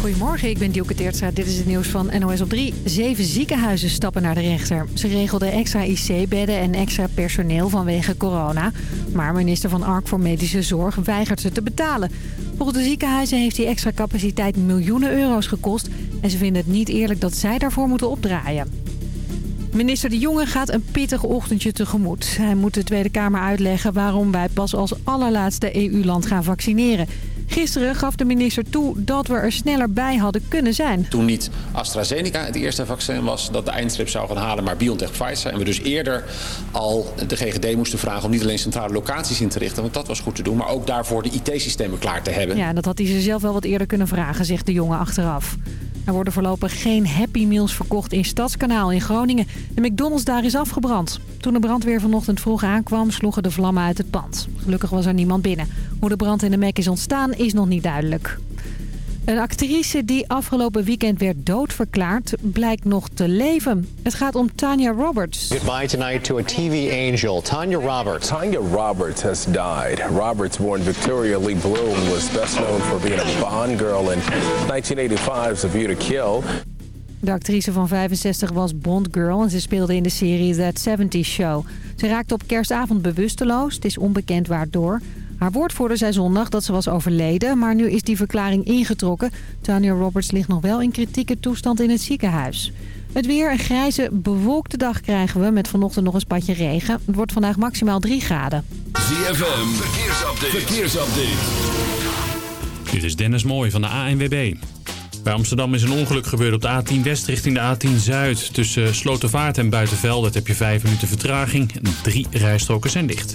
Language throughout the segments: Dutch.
Goedemorgen, ik ben Dielke Teertstra. Dit is het nieuws van NOS op 3. Zeven ziekenhuizen stappen naar de rechter. Ze regelden extra IC-bedden en extra personeel vanwege corona. Maar minister Van Ark voor Medische Zorg weigert ze te betalen. Volgens de ziekenhuizen heeft die extra capaciteit miljoenen euro's gekost... en ze vinden het niet eerlijk dat zij daarvoor moeten opdraaien. Minister De Jonge gaat een pittig ochtendje tegemoet. Hij moet de Tweede Kamer uitleggen waarom wij pas als allerlaatste EU-land gaan vaccineren... Gisteren gaf de minister toe dat we er sneller bij hadden kunnen zijn. Toen niet AstraZeneca het eerste vaccin was dat de eindstrip zou gaan halen, maar BioNTech Pfizer. En we dus eerder al de GGD moesten vragen om niet alleen centrale locaties in te richten, want dat was goed te doen, maar ook daarvoor de IT-systemen klaar te hebben. Ja, dat had hij ze zelf wel wat eerder kunnen vragen, zegt de jongen achteraf. Er worden voorlopig geen Happy Meals verkocht in Stadskanaal in Groningen. De McDonald's daar is afgebrand. Toen de brandweer vanochtend vroeg aankwam, sloegen de vlammen uit het pand. Gelukkig was er niemand binnen. Hoe de brand in de Mac is ontstaan is nog niet duidelijk. Een actrice die afgelopen weekend werd doodverklaard blijkt nog te leven. Het gaat om Tanya Roberts. Goodbye tonight to a TV angel, Tanya Roberts. Tanya Roberts has died. Roberts, born Victoria Lee Bloom, was best known for being a Bond girl in 1985's A View to Kill. De actrice van 65 was Bond Girl en ze speelde in de serie That 70's Show. Ze raakte op kerstavond bewusteloos. Het is onbekend waardoor. Haar woordvoerder zei zondag dat ze was overleden, maar nu is die verklaring ingetrokken. Tanya Roberts ligt nog wel in kritieke toestand in het ziekenhuis. Het weer, een grijze, bewolkte dag krijgen we met vanochtend nog een spatje regen. Het wordt vandaag maximaal 3 graden. ZFM, verkeersupdate. verkeersupdate. Dit is Dennis Mooij van de ANWB. Bij Amsterdam is een ongeluk gebeurd op de A10 West richting de A10 Zuid. Tussen Slotervaart en Buitenveld heb je 5 minuten vertraging. Drie rijstroken zijn dicht.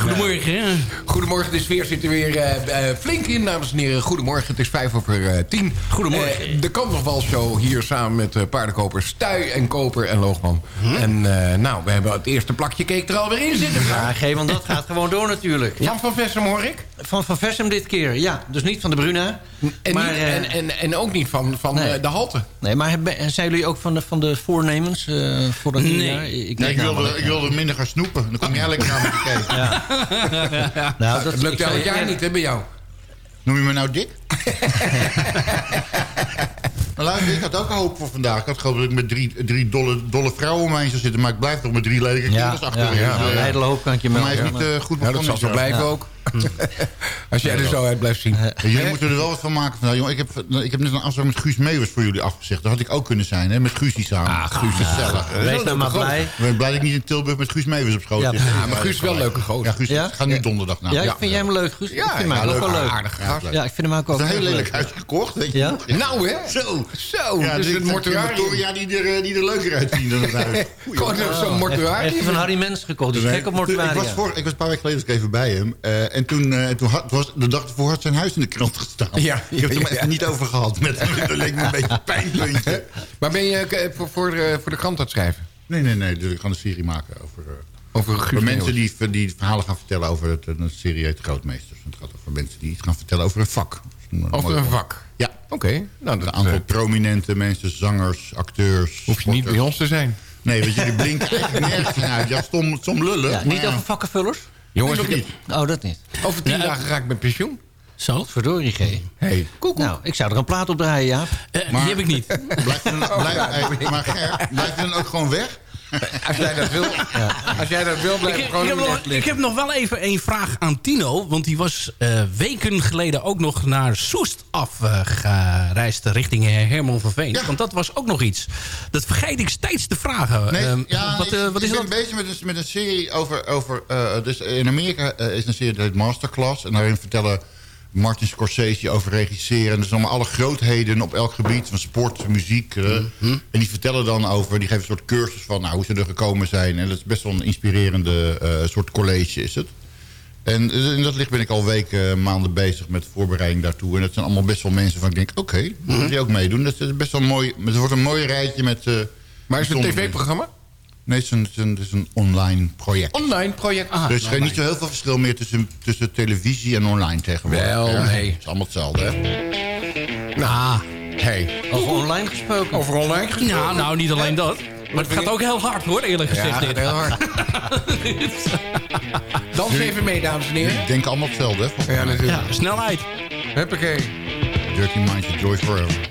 Goedemorgen. hè? Goedemorgen, de sfeer zit er weer eh, eh, flink in, dames en heren. Goedemorgen, het is vijf over eh, tien. Goedemorgen. De Kantochwal-show hier samen met uh, paardenkoper Stuy en Koper en Loogman. En eh, nou, we hebben het eerste plakje cake er alweer in zitten. Ja, want dat gaat gewoon door natuurlijk. Van Van Vessem hoor ik. Van Van Vessem dit keer, ja. Dus niet van de Bruna. En, maar, niet, eh, en, en, en ook niet van, van Nee. eh, de halte. Nee, maar hebben- zijn jullie ook van de, van de voornemens eh, voor dat Nee. nieuwjaar? Nee, ik, wilde, ik wilde minder gaan snoepen. Dan kom jij lekker naar me te kijken. Nou, dat lukt ik elk jaar je- niet, hè, bij jou. Noem je me nou dik? maar luister, ik had ook een hoop voor vandaag. Ik had gehoopt dat ik met drie, drie dolle, dolle vrouwen om heen zou zitten. Maar ik blijf toch met drie lelijke Ja, kinders achter ja, ja, Dus, een ijdele hoop kan ik je Voor mij is melden. het niet Ja, eh, goed Ja, dat zal zo begonnen. blijven Ja. Als jij er zo uit blijft zien. Ja, Jullie moeten er wel wat van maken vandaag. Jongen, ik, heb, ik heb net een afspraak met Guus Meeuwers voor jullie afgezegd. Daar had ik ook kunnen zijn, hè, met Guus die samen. Ah, Guus is gezellig. Wees nou maar blij. Ik ben blij dat ik niet in Tilburg met Guus Meeuwers op schoot Ja, ja, maar Guus is wel een leuke gozer. Ja, Guus Ja? gaat nu donderdag naar. Ja, ik vind jij hem leuk, Guus. ik vind hem ook wel leuk. aardige Ja, leuk. Ja, ik vind hem ook Het ook is een heel lelijk leuk. huis gekocht, weet je Ja? Nou hè? Zo. Zo, Ja, dus het. Ja, die er, eh, die er leuker uitzien dan het huis. Gewoon zo'n mortuarium. van Harry Mens gekocht, dus gek op Ik was, mortuaria. voor, ik was een paar weken geleden ik even bij hem. Eh, en toen, eh, toen had, was, de dag ervoor had zijn huis in de krant gestaan. Ja, ik heb het er ja. even niet over gehad. Met, dat leek me een beetje een pijnpuntje. Maar ben je eh, voor, voor, de, voor de krant aan het schrijven? Nee, nee, nee. Dus ik ga een serie maken over... eh, Over over mensen die, die verhalen gaan vertellen over het, een serie heet Grootmeesters. Het gaat over mensen die iets gaan vertellen over een vak. Over een vak? Ja. Oké. Nou, Een dat aantal eh, prominente mensen, zangers, acteurs. hoef je niet bij ons te zijn. Nee, want jullie blinken eigenlijk nergens uit. Ja, stom, stom lullen. Ja, niet ja. over vakkenvullers? Jongens, nog niet. Oh, dat niet. over tien dagen ga ik met pensioen. Zo? Verdorie, G. Hey. Nou, ik zou er een plaat op draaien, Jaap. Maar- die heb ik niet. Blijf je dan, blijf, hey, maar Ger, blijf je dan ook gewoon weg? Als jij dat wil, als jij dat wil, blijf Ik, ik ik, gewoon heb nog, ik heb nog wel even een vraag aan Tino. Want die was eh, weken geleden ook nog naar Soest afgereisd richting eh, Herman van Veen. Ja. Want dat was ook nog iets. Dat vergeet ik steeds te vragen. Nee, Ehm, ja, wat, eh, ik, wat ik is ben dat? bezig met een, met een serie over... over eh, dus in Amerika eh, is een serie dat heet Masterclass. En daarin vertellen Martin Scorsese over regisseren. Dus allemaal alle grootheden op elk gebied. Van sport, muziek. eh. Mhm. En die vertellen dan over... Die geven een soort cursus van nou, hoe ze er gekomen zijn. En dat is best wel een inspirerende eh, soort college is het. En eh, in dat licht ben ik al weken, maanden bezig met voorbereiding daartoe. En dat zijn allemaal best wel mensen van ik denk... oké, okay, Mhm. die ook meedoen. Dat is best wel mooi. Het wordt een mooi rijtje met... eh, Maar is het een tv-programma? Nee, het is een, het is een, het is een online project. Online project. Ah, er is geen- niet zo heel veel verschil meer tussen, tussen televisie en online tegenwoordig. Wel, Ja, nee. Het is allemaal hetzelfde, hè? Nou, hey. Over online gesproken. Over online gesproken? Ja, nou niet alleen dat. Maar het gaat ook heel hard hoor, eerlijk Ja, gezegd. gaat dit. heel hard. Dans even mee, dames en heren. Ik denk allemaal hetzelfde, hè? Ja, natuurlijk. Ja, snelheid. Huppakee. Dirty Minds, Enjoy Forever.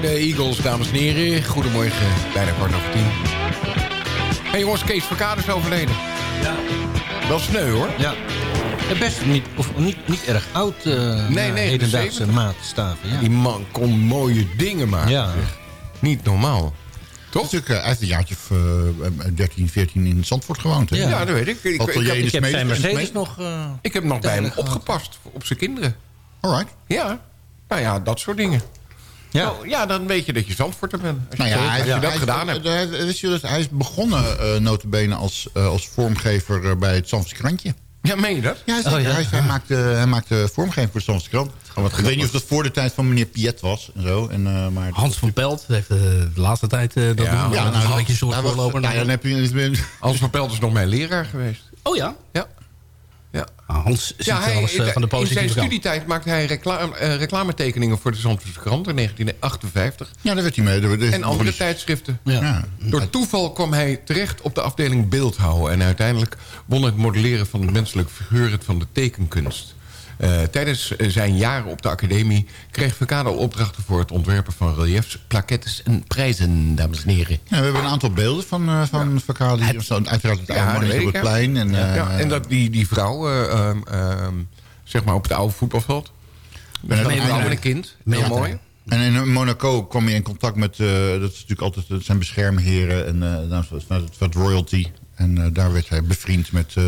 De Eagles, dames en heren. Goedemorgen, bijna kwart over tien. Hé hey, jongens, Kees Verkade is overleden. Ja. Wel sneu hoor. Ja. Best niet, of niet, niet erg oud. eh Nee, naar nee, Hedendaagse 70. maatstaven. Ja. Die man kon mooie dingen maken. Ja. zeg. Niet normaal. Toch? Eh, hij heeft een jaartje of eh, 13, 14 in Zandvoort gewoond. hè? Ja, dat weet ik. Ik, ik, Atelier ik, heb zijn Mercedes nog... eh, ik heb nog bij hem opgepast op zijn kinderen. Alright. Ja. Nou ja, dat soort dingen. Ja. Nou, ja, dan weet je dat je Zandvoorter bent. Als je, Nou ja, als dat hij is- gedaan hebt. hij is begonnen uh, notabene als, eh, als vormgever eh, bij het Zandvoortse krantje. Ja, meen je dat? Ja, zeker. Oh, ja. Hij, hij, maakte, hij maakte vormgeving voor de krant. Ik weet niet of dat voor de tijd van meneer Piet was. En zo, en, eh, maar Hans van Pelt heeft de laatste tijd eh, dat doen. Ja, nou, een soort voorloper. nou dan heb je... Hans van Pelt is nog mijn leraar geweest. Oh ja? Ja. Ah, Hans ziet Ja, hij, alles eh, van de in zijn studietijd maakte hij reclame, eh, reclametekeningen voor de Zandvoortse krant in 1958. Ja, daar werd hij mee. En andere tijdschriften. Ja. Door toeval kwam hij terecht op de afdeling beeldhouden. En uiteindelijk won het modelleren van de menselijke figuur het van de tekenkunst. Eh, tijdens zijn jaren op de academie kreeg Verkade opdrachten voor het ontwerpen van reliefs, plaquettes en prijzen, dames en heren. Ja, we hebben een aantal beelden van, eh van Verkade. Uiteraard het oude op het plein. En, eh, ja, en dat die, die vrouw, eh, ehm, ehm, zeg maar op het oude voetbalveld. Met En een een kind. Ja. Heel mooi. En in Monaco kwam je in contact met, eh, dat is natuurlijk altijd dat zijn beschermheren en uh, wat, wat royalty. En uh, daar werd hij bevriend met uh,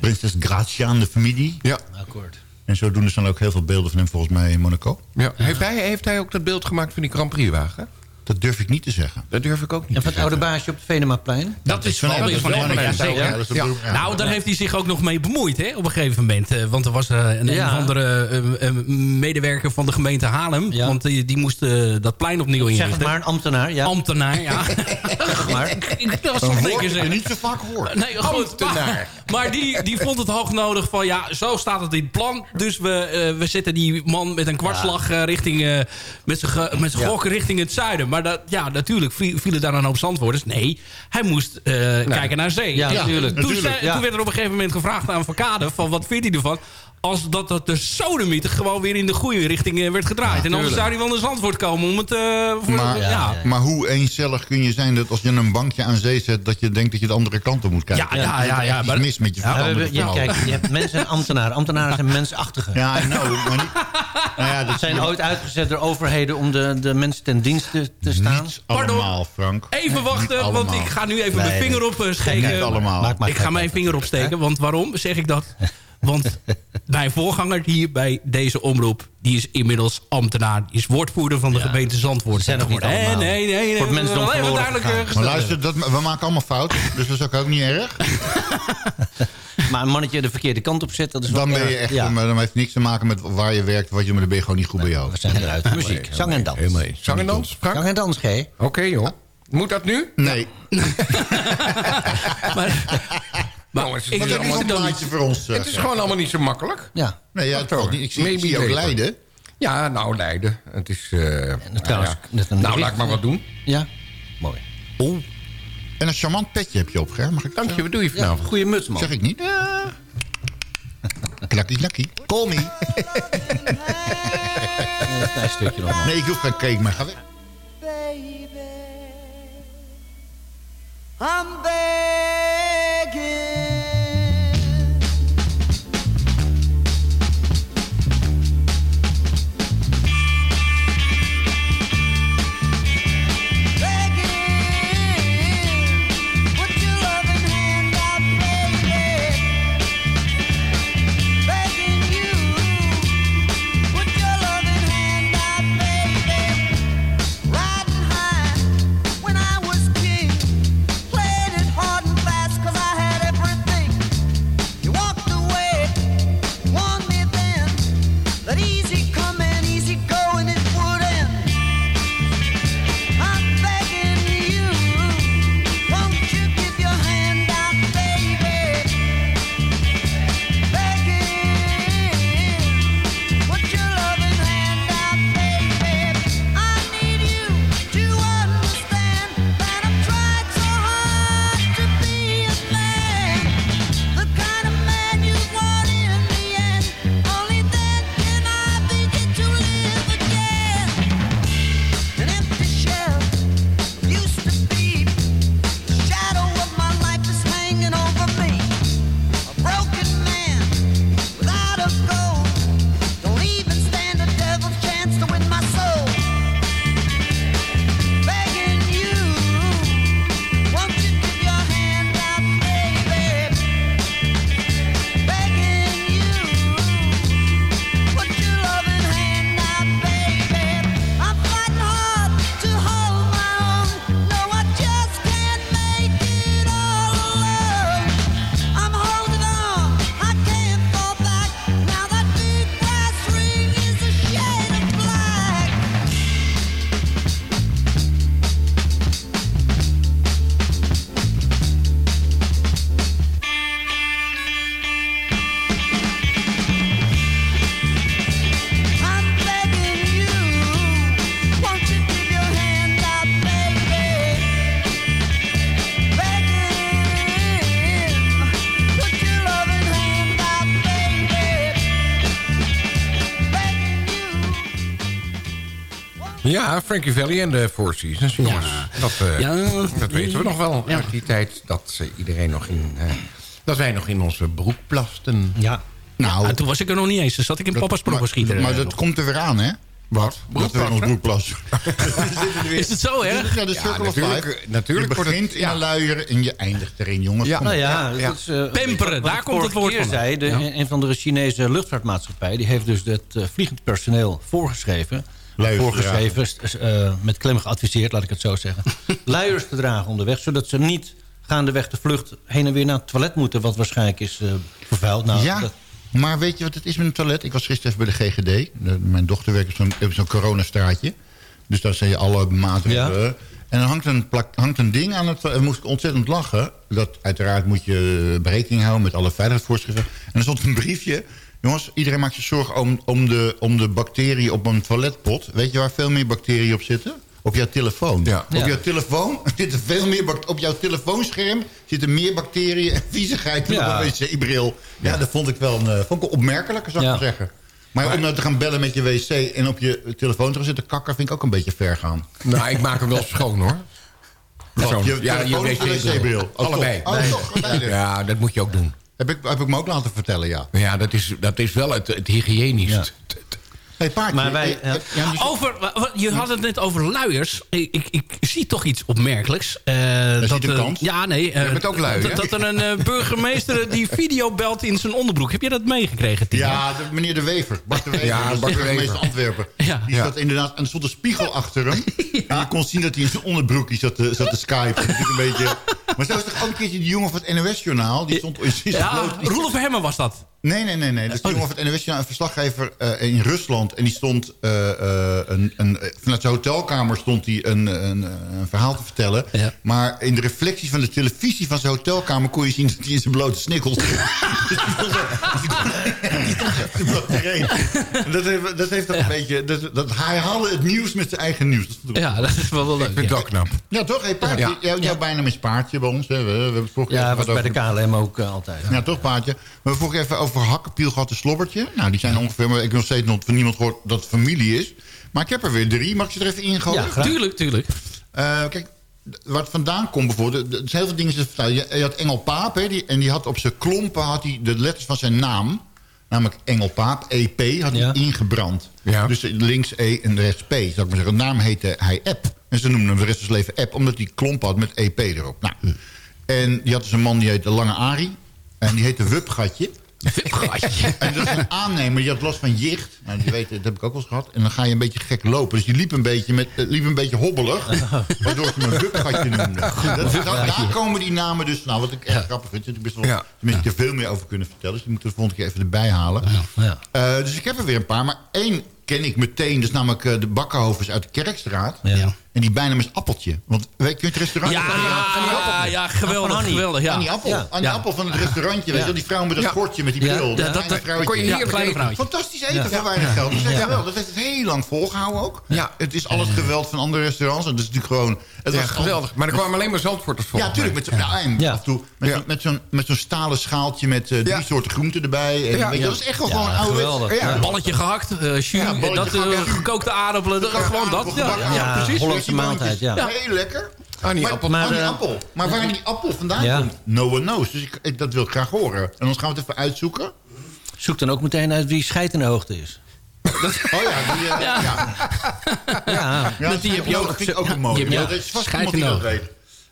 prinses Grazia en de familie. Ja. Akkoord. En zodoende staan ook heel veel beelden van hem volgens mij in Monaco. Ja. Heeft, hij, heeft hij ook dat beeld gemaakt van die Grand Prix wagen? Dat durf ik niet te zeggen. Dat durf ik ook niet En van het oude baasje op het Venemaplein? Dat van van, is van dat is van. Ja, beroep, ja. Nou, daar heeft hij zich ook nog mee bemoeid hè, op een gegeven moment. Eh, want er was eh, een, Ja. een of andere eh, medewerker van de gemeente Haarlem. Ja. Want die, die moest dat plein opnieuw inrichten. Zeg maar een ambtenaar, ja. Ambtenaar, ja. maar. Ik- dat was zeker je niet zo vaak hoort. Nee, goed. Ambtenaar. Maar, maar die, die vond het hoog nodig van... ja, zo staat het in het plan. Dus we, eh, we zetten die man met een kwartslag eh, richting... eh, met zijn gokken richting het zuiden. Maar dat, ja, natuurlijk viel- vielen daar een hoop zandwoorders. Nee, hij moest eh, kijken naar zee. Ja, natuurlijk. Toen, natuurlijk, zei- ja. toen werd er op een gegeven moment gevraagd aan Verkade... van wat vindt hij ervan? Als dat, dat de sodemieter gewoon weer in de goede richting eh, werd gedraaid. en anders zou hij wel naar Zandvoort komen om het... eh, voor Maar, ja, ja. maar hoe eencellig kun je zijn dat als je een bankje aan zee zet... dat je denkt dat je de andere kant op moet kijken? Ja, ja, ja, maar- mis met je Ja, verstand. kijk, je hebt mensen en ambtenaren. Ambtenaren zijn mensachtige. Ja, know, maar niet... Nou ja, dat zijn ooit uitgezet door overheden om de, de mensen ten dienste te staan. Niet allemaal, Frank. Even wachten, want allemaal. ik ga nu even Nee, mijn vinger opsteken. Niet allemaal. Maak maar ik ga mijn vinger opsteken, want waarom zeg ik dat? Want mijn voorganger hier bij deze omroep... die is inmiddels ambtenaar. Die is woordvoerder van de gemeente Zandvoort. Zijn nog niet Nee, allemaal. nee, nee. nee. Alleen maar verloren eh, Maar luister, dat, we maken allemaal fouten, dus dat is ook, ook niet erg. Maar een mannetje de verkeerde kant op zet, dat is wel Dan ben je echt, Ja, maar dan heeft niks te maken met waar je werkt, wat je, maar dan ben je gewoon niet goed bij jou. we zijn eruit. Muziek, zang en dans. Zang en dans, Frank? Zang en dans, G. Oké, joh. Moet dat nu? Nee. Maar, maar Jongens, het is allemaal- een plaatje voor ons? eh, Het is gewoon allemaal niet zo makkelijk. Ja. Nee, ja, niet. Ik zie, ik ook later. lijden. Ja, nou, Leiden. Het is... eh, nou, trouwens, ja. nou laat ik maar wat doen. Ja, mooi. Oh. En een charmant petje heb je op, Ger. Mag ik Dank je, wat doe je vanavond? Goeie muts, man. Zeg ik niet? Knakkie, knakkie. Call me. Een klein stukje nog, man. Nee, ik hoef geen cake, maar ga weg. I'm begging. Ja, Frankie Valli en de Four Seasons, jongens. Dat, eh, Ja. dat weten we nog wel Ja. uit die tijd. Dat eh, iedereen nog in... eh, dat wij nog in onze broek plasten. Ja. Nou, Ja, toen was ik er nog niet eens. Dus zat ik in papa's probeschieter. maar, maar dat komt er weer aan, hè? Wat? Dat we in ons broek plassen. Is het zo, hè? Ja, de Ja, natuurlijk, life. natuurlijk Je wordt het- begint in ja. een luier en je eindigt erin, jongens. Ja. Nou ja, Ja. is, eh, daar komt het woord van. zei, de, Ja. Een van de Chinese luchtvaartmaatschappij... die heeft dus het eh, vliegend personeel voorgeschreven... Voorgeschreven, eh, met klem geadviseerd, laat ik het zo zeggen... luiers te dragen onderweg, zodat ze niet gaandeweg de vlucht... heen en weer naar het toilet moeten, wat waarschijnlijk is eh, vervuild. Nou, ja, dat- maar weet je wat het is met een toilet? Ik was gisteren even bij de GGD. De- mijn dochter werkt op zo'n coronastraatje. Dus daar zijn je alle maatregelen. Ja. En dan hangt een, plak, hangt een ding aan het... En moest ik ontzettend lachen. Dat, uiteraard moet je berekening houden met alle veiligheidsvoorschriften. En er stond een briefje. Jongens, iedereen maakt zich zorgen om, om, de, om de bacteriën op een toiletpot. Weet je waar veel meer bacteriën op zitten? Op jouw telefoon. Ja. Op jouw telefoon zitten veel meer op jouw telefoonscherm zitten meer bacteriën en viezigheid dan Ja. op een wc-bril. Ja, dat vond ik wel een, eh, vond ik wel opmerkelijk, zou ik Ja. maar zeggen. Maar, om nou te gaan bellen met je wc en op je telefoon te gaan zitten kakken... vind ik ook een beetje ver gaan. Nou, ik maak hem wel schoon, hoor. Persoonlijk. je wc-bril? Allebei. Oh, toch? Ja, dat moet je ook doen. Heb ik, heb ik me ook laten vertellen, ja. Ja, dat is, dat is wel het, het hygiënischst. Hey, paardje. Maar wij- eh, eh, ja, Over, je had het net over luiers. Ik, ik, ik zie toch iets opmerkelijks. Eh, ziet een kans. Ja, nee. eh, Jij bent ook lui, dat, dat er een burgemeester die video belt in zijn onderbroek. Heb je dat meegekregen, Timo? Ja, de, meneer De Wever. Bart De Wever. Ja, dat Bart de burgemeester. Antwerpen. Ja. Die zat inderdaad... En er stond een spiegel achter hem. En je kon zien dat hij in zijn onderbroekje zat te, zat te skypen. Dat is natuurlijk een beetje... Maar zo is toch ook een keertje die jongen van het NOS-journaal. Die stond Ja, Roelof Hemmen was dat. Nee, nee, nee. nee. Dat is die jongen van het NOS-journaal. Een verslaggever eh, in Rusland. En die stond... eh, eh, een, een, eh, vanuit zijn hotelkamer stond hij een, een, een verhaal te vertellen. Ja. Maar in de reflectie van de televisie van zijn hotelkamer... kon je zien dat hij in zijn blote snikkels stond. Dus die stond zo- Dat heeft, dat heeft ook een beetje... Dat, dat, hij haalde het nieuws met zijn eigen nieuws. Dat Ja, dat is wel wel leuk. Ik vind ja. ook knap. Ja, toch? Hey, paardje, Ja. Jou, jouw bijnaam is paardje bij ons. Hè? We, we hebben ja, was bij de KLM ook eh, altijd. ja, toch, paardje. We hebben vorige keer even over hakkepiel gehad en slobbertje. Nou, die zijn ongeveer... Maar ik heb nog steeds nog van niemand gehoord dat het familie is. Maar ik heb er weer drie. Mag ik ze er even ingooien? Ja, graag. Tuurlijk, tuurlijk. Eh, kijk, waar het vandaan komt bijvoorbeeld... Er zijn heel veel dingen te vertellen. Je, je had Engel Paap, hè, die, en die had op zijn klompen had hij de letters van zijn naam... namelijk Engel Paap, EP, had hij Ja. ingebrand. Ja. Dus links E en rechts P, zou ik maar zeggen. De naam heette hij App. En ze noemden hem de rest van zijn leven App... omdat hij klompen had met EP erop. Nou, En die had dus een man die heette Lange Arie... en die heette Wupgatje... En dat is een aannemer, die had last van jicht. Nou, die weet, dat heb ik ook wel eens gehad. En dan ga je een beetje gek lopen. Dus die liep een beetje, met, eh, liep een beetje hobbelig. Waardoor ze hem een noemden. Dat, dat- daar komen die namen dus... Nou, wat ik echt grappig vind. Ik best wel Ja. tenminste er veel meer over kunnen vertellen. Dus die moeten we de volgende keer even erbij halen. Ja. Eh, dus ik heb er weer een paar. Maar één ken ik meteen. Dat is namelijk eh, de Bakkenhovens uit de Kerkstraat. Ja. En die bijnaam is Appeltje. Want weet je het restaurant? Ja, ja, ja, geweldig, Annie. geweldig. Ja. Aan die appel, Ja. aan die Ja. appel van het restaurantje. Weet je, die vrouw met dat Ja. schortje met die Ja. bril. Ja, dat- dat- kon je Ja, eten. vrouwtje. Fantastisch eten voor weinig geld. Dat, is wel, dat heeft het heel lang volgehouden ook. Ja. Het is al het geweld van andere restaurants. En dat is natuurlijk gewoon... Het Ja, was geweldig. Maar er kwamen alleen maar Zandvoorters voor. Ja, tuurlijk. Met zo'n ja. en Ja. af en toe met Ja. zo'n- met zo'n met zo'n stalen schaaltje met eh, drie Ja. soorten groenten erbij. En, Ja. weet je, dat is echt wel Ja, gewoon ouderwets. geweldig. Ja. Balletje gehakt, eh jus, Ja, balletje dat, eh, gehakt, ja. gekookte aardappelen, dat, gewoon dat. Ja. Ja, precies. Maaltijd, ja. Heel lekker. Aan die maar, appel. Maar, aan die eh, appel. Maar waar die appel vandaan Ja. komt, no one knows. Dus ik, ik- dat wil ik graag horen. En dan gaan we het even uitzoeken. Zoek dan ook meteen uit wie scheid in de hoogte is. Oh ja, die, eh, ja. ja. Ja, dat die heb je ook. Dat vind ik ook een mooi. die heb je Ja, ook. dat is vast Schijt iemand die in dat de weet.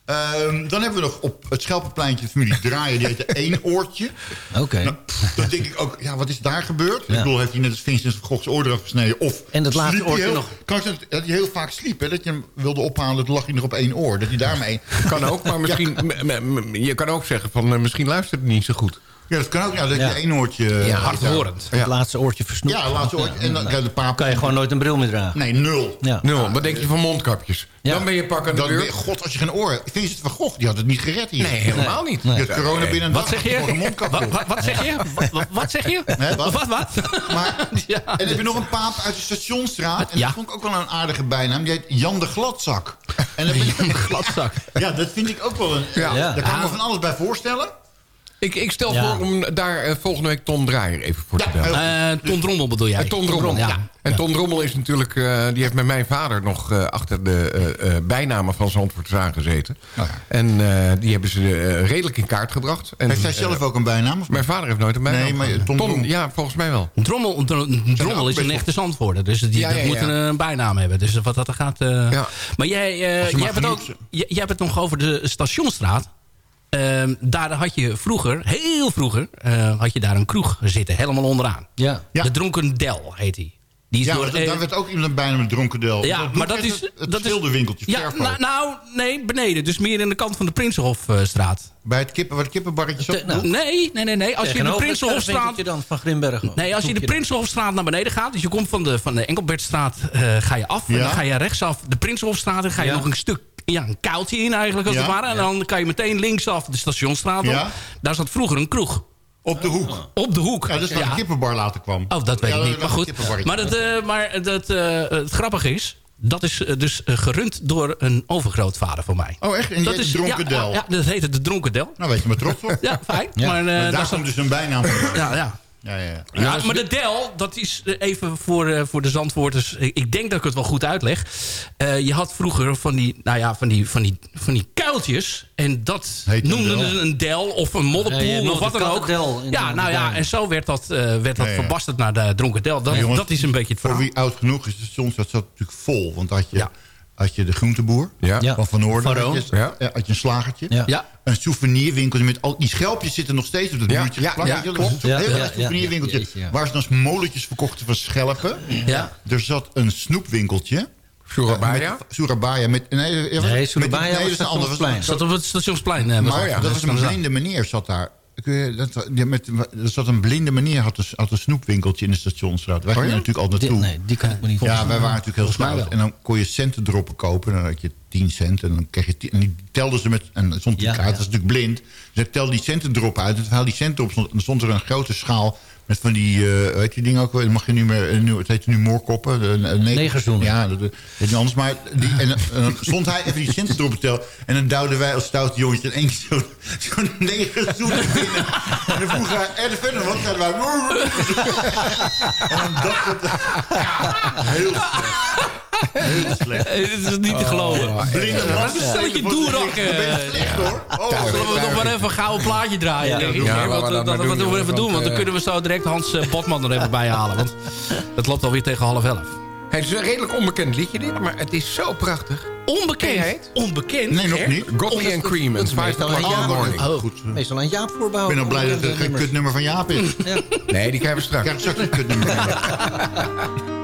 Ehm, dan hebben we nog op het Schelpenpleintje de familie Draaien. Die heette één oortje. oké. Nou, dan denk ik ook, ja, wat is daar gebeurd? Ja. Ik bedoel, heeft hij net als Vincent van Gogh's oor eraf gesneden? Of En dat laatste oortje heel, nog. Kan zeggen dat hij heel vaak sliep, hè? Dat je hem wilde ophalen, toen lag hij nog op één oor. Dat hij daarmee... Kan ook, maar misschien, je kan ook zeggen van eh, misschien luistert het niet zo goed. Ja, dat kan ook. Ja, dat Ja. je één oortje... eh, Ja, hardhorend. Het laatste oortje versnoept. Ja, laatste oortje. En dan je de paap... kan je gewoon nooit een bril meer dragen. Nee, nul. Ja. Nul, wat denk je van mondkapjes? Ja. Dan ben je pak aan de Dan, ben je- beurt. God, als je geen oor hebt. Vincent van Gogh, die had het niet gered hier. Nee, helemaal niet. Die had corona binnen een Wat dag. zeg je? Wat, op. wat, wat zeg je? Wat, wat zeg je? Wat? Wat, wat? Maar, Ja. En dan heb je nog een paap uit de stationstraat. En Ja. dat vond ik ook wel een aardige bijnaam. Die heet Jan de Gladzak. En dan ben je Een gladzak. Ja, dat vind ik ook wel een... Ja. Ja. Daar kan ik me van alles bij voorstellen. Ik, ik stel Ja. voor om daar eh, volgende week Ton Draaier even voor te bellen. Eh, Ton Drommel bedoel jij? Eh, Ton Drommel, ja. En Ton Drommel is natuurlijk, eh, die heeft met mijn vader nog eh, achter de eh, eh, bijnamen van Zandvoort aangezeten. En eh, die hebben ze redelijk in kaart gebracht. En, Heeft hij zelf ook een bijnaam? Of Mijn vader heeft nooit een bijnaam. Nee, maar Drommel- ja, volgens mij wel. Drommel, dro- drommel is een echte zandwoorder. Dus die, Ja, ja, ja. moet een, een bijnaam hebben. Dus wat dat er gaat... eh, Maar jij, eh, jij, hebt het ook, jij, jij hebt het nog over de Stationstraat. Ehm, daar had je vroeger, heel vroeger, eh, had je daar een kroeg zitten. Helemaal onderaan. Ja. De Dronken Del heet die. Die is Ja, door, daar werd ook iemand bijna met dronken del. Ja, maar dat is... Het, het dat is schilderwinkeltje, ja, Verkoop. nou, nou, nee, beneden. Dus meer in de kant van de Prinsenhofstraat. Bij het kippen, waar de kippenbarretjes op Nou, nee, nee, nee, nee. Als je de Tegenover het Prinsenhofstraat... dan van Grimbergen. Nee, als je de. Prinsenhofstraat naar beneden gaat... dus je komt van de, van de Engelbertstraat, eh, ga je af... en dan ga je rechtsaf de Prinsenhofstraat... en ga je Ja. nog een stuk, ja, een kuiltje in eigenlijk als Ja. het ware... en dan kan je meteen linksaf de Stationstraat op. Daar zat vroeger een kroeg. Op de hoek. Op de hoek. Ja, dat is waar de kippenbar later kwam. Oh, dat weet ik niet. dat Maar goed. Maar, het, eh, maar dat, eh, het grappige is... Dat is eh, dus gerund door een overgrootvader van mij. Oh, echt? En dat is de Dronken ja, Del? Ja, dat heette de Dronken Del. Nou, weet je maar trots op. Ja, fijn. Ja. Maar, Maar daar komt dus een bijnaam van. ja, ja. Ja, ja, ja. Ja, maar de Del, dat is eh, even voor, eh, voor de Zandvoorters. Ik ik denk dat ik het wel goed uitleg. Eh, je had vroeger van die, nou ja, van die, van die, van die kuiltjes. En dat noemden ze een del of een modderpoel Ja, ja, of wat dan ook. Ja, de- nou ja, en zo werd dat, eh, werd dat Ja, ja. verbasterd naar de dronken del. Dat, jongens, dat is een beetje het Voor verhaal. wie oud genoeg is, de Stationstraat zat natuurlijk vol. Want had je, Ja. Had je de groenteboer Ja. Ja. van Van Noorden. Van Had je, Ja. ja, had je een slagertje. Ja. Ja. Een souvenirwinkeltje met al die schelpjes zitten nog steeds op het Ja, muurtje ja, ja, klopt. Een Ja, heel ja, erg ja, souvenirwinkeltje. ja, jeetje, ja. Waar ze dan molletjes verkochten van schelpen. Ja. Er zat een snoepwinkeltje. Surabaya? Met- Surabaya. Met, nee, Nee, met- Surabaya nee, was dat is een ander. Stationsplein. Zat op het stationsplein. eh, was Maar dat. dat was een blinde meneer zat daar. Je- Dat, met, er zat een blinde meneer, had een, had een snoepwinkeltje in de stationstraat. Wij gingen ja? natuurlijk al naartoe. nee, die kan ik me niet Ja, voorstellen. wij waren natuurlijk heel stout. En dan kon je centendroppen kopen. En dan had je 10 cent. En dan kreeg je 10, en die telden ze met... En stond die Ja, kaart, ja. dat is natuurlijk blind. Dus hij telde die centendrop uit. En terwijl die centen op stond, dan stond er een grote schaal... Met van die, eh weet je ding ook, mag je niet meer, eh, nu, het heet nu moorkoppen. neger- Negerzoenen. Ja, dat je anders. Maar die, en, dan- en dan stond hij even die centen erop te tellen. En dan duwden wij als stoute jongetje in één keer zo'n zo negerzoen naar binnen. En dan vroegen wij, en verder, wat gaan wij... En dan dacht het... Heel slecht. Heel slecht. Eh, Het is niet te geloven. Blinde Dat man. is een stelletje doerak. eh, Echt hoor. Oh, Zullen we nog maar even een gouden plaatje draaien? ik. Ja, Ja, want, dat dat, dat doen, we even want, doen, want dan eh, kunnen we zo direct Hans eh, Botman er even bij halen. Want het loopt alweer tegen half elf. Het is een redelijk onbekend liedje dit, maar het is zo prachtig. Onbekend. Onbekend. Nee, nog niet. Me and Cream dat is Five meestal O'Clock in een the jaar. Morning. Oh. Meestal aan Jaap Ik voorbehouden. ben al blij dat het geen kutnummer van Jaap is. Ja. Nee, die krijgen we straks. Krijg straks een kutnummer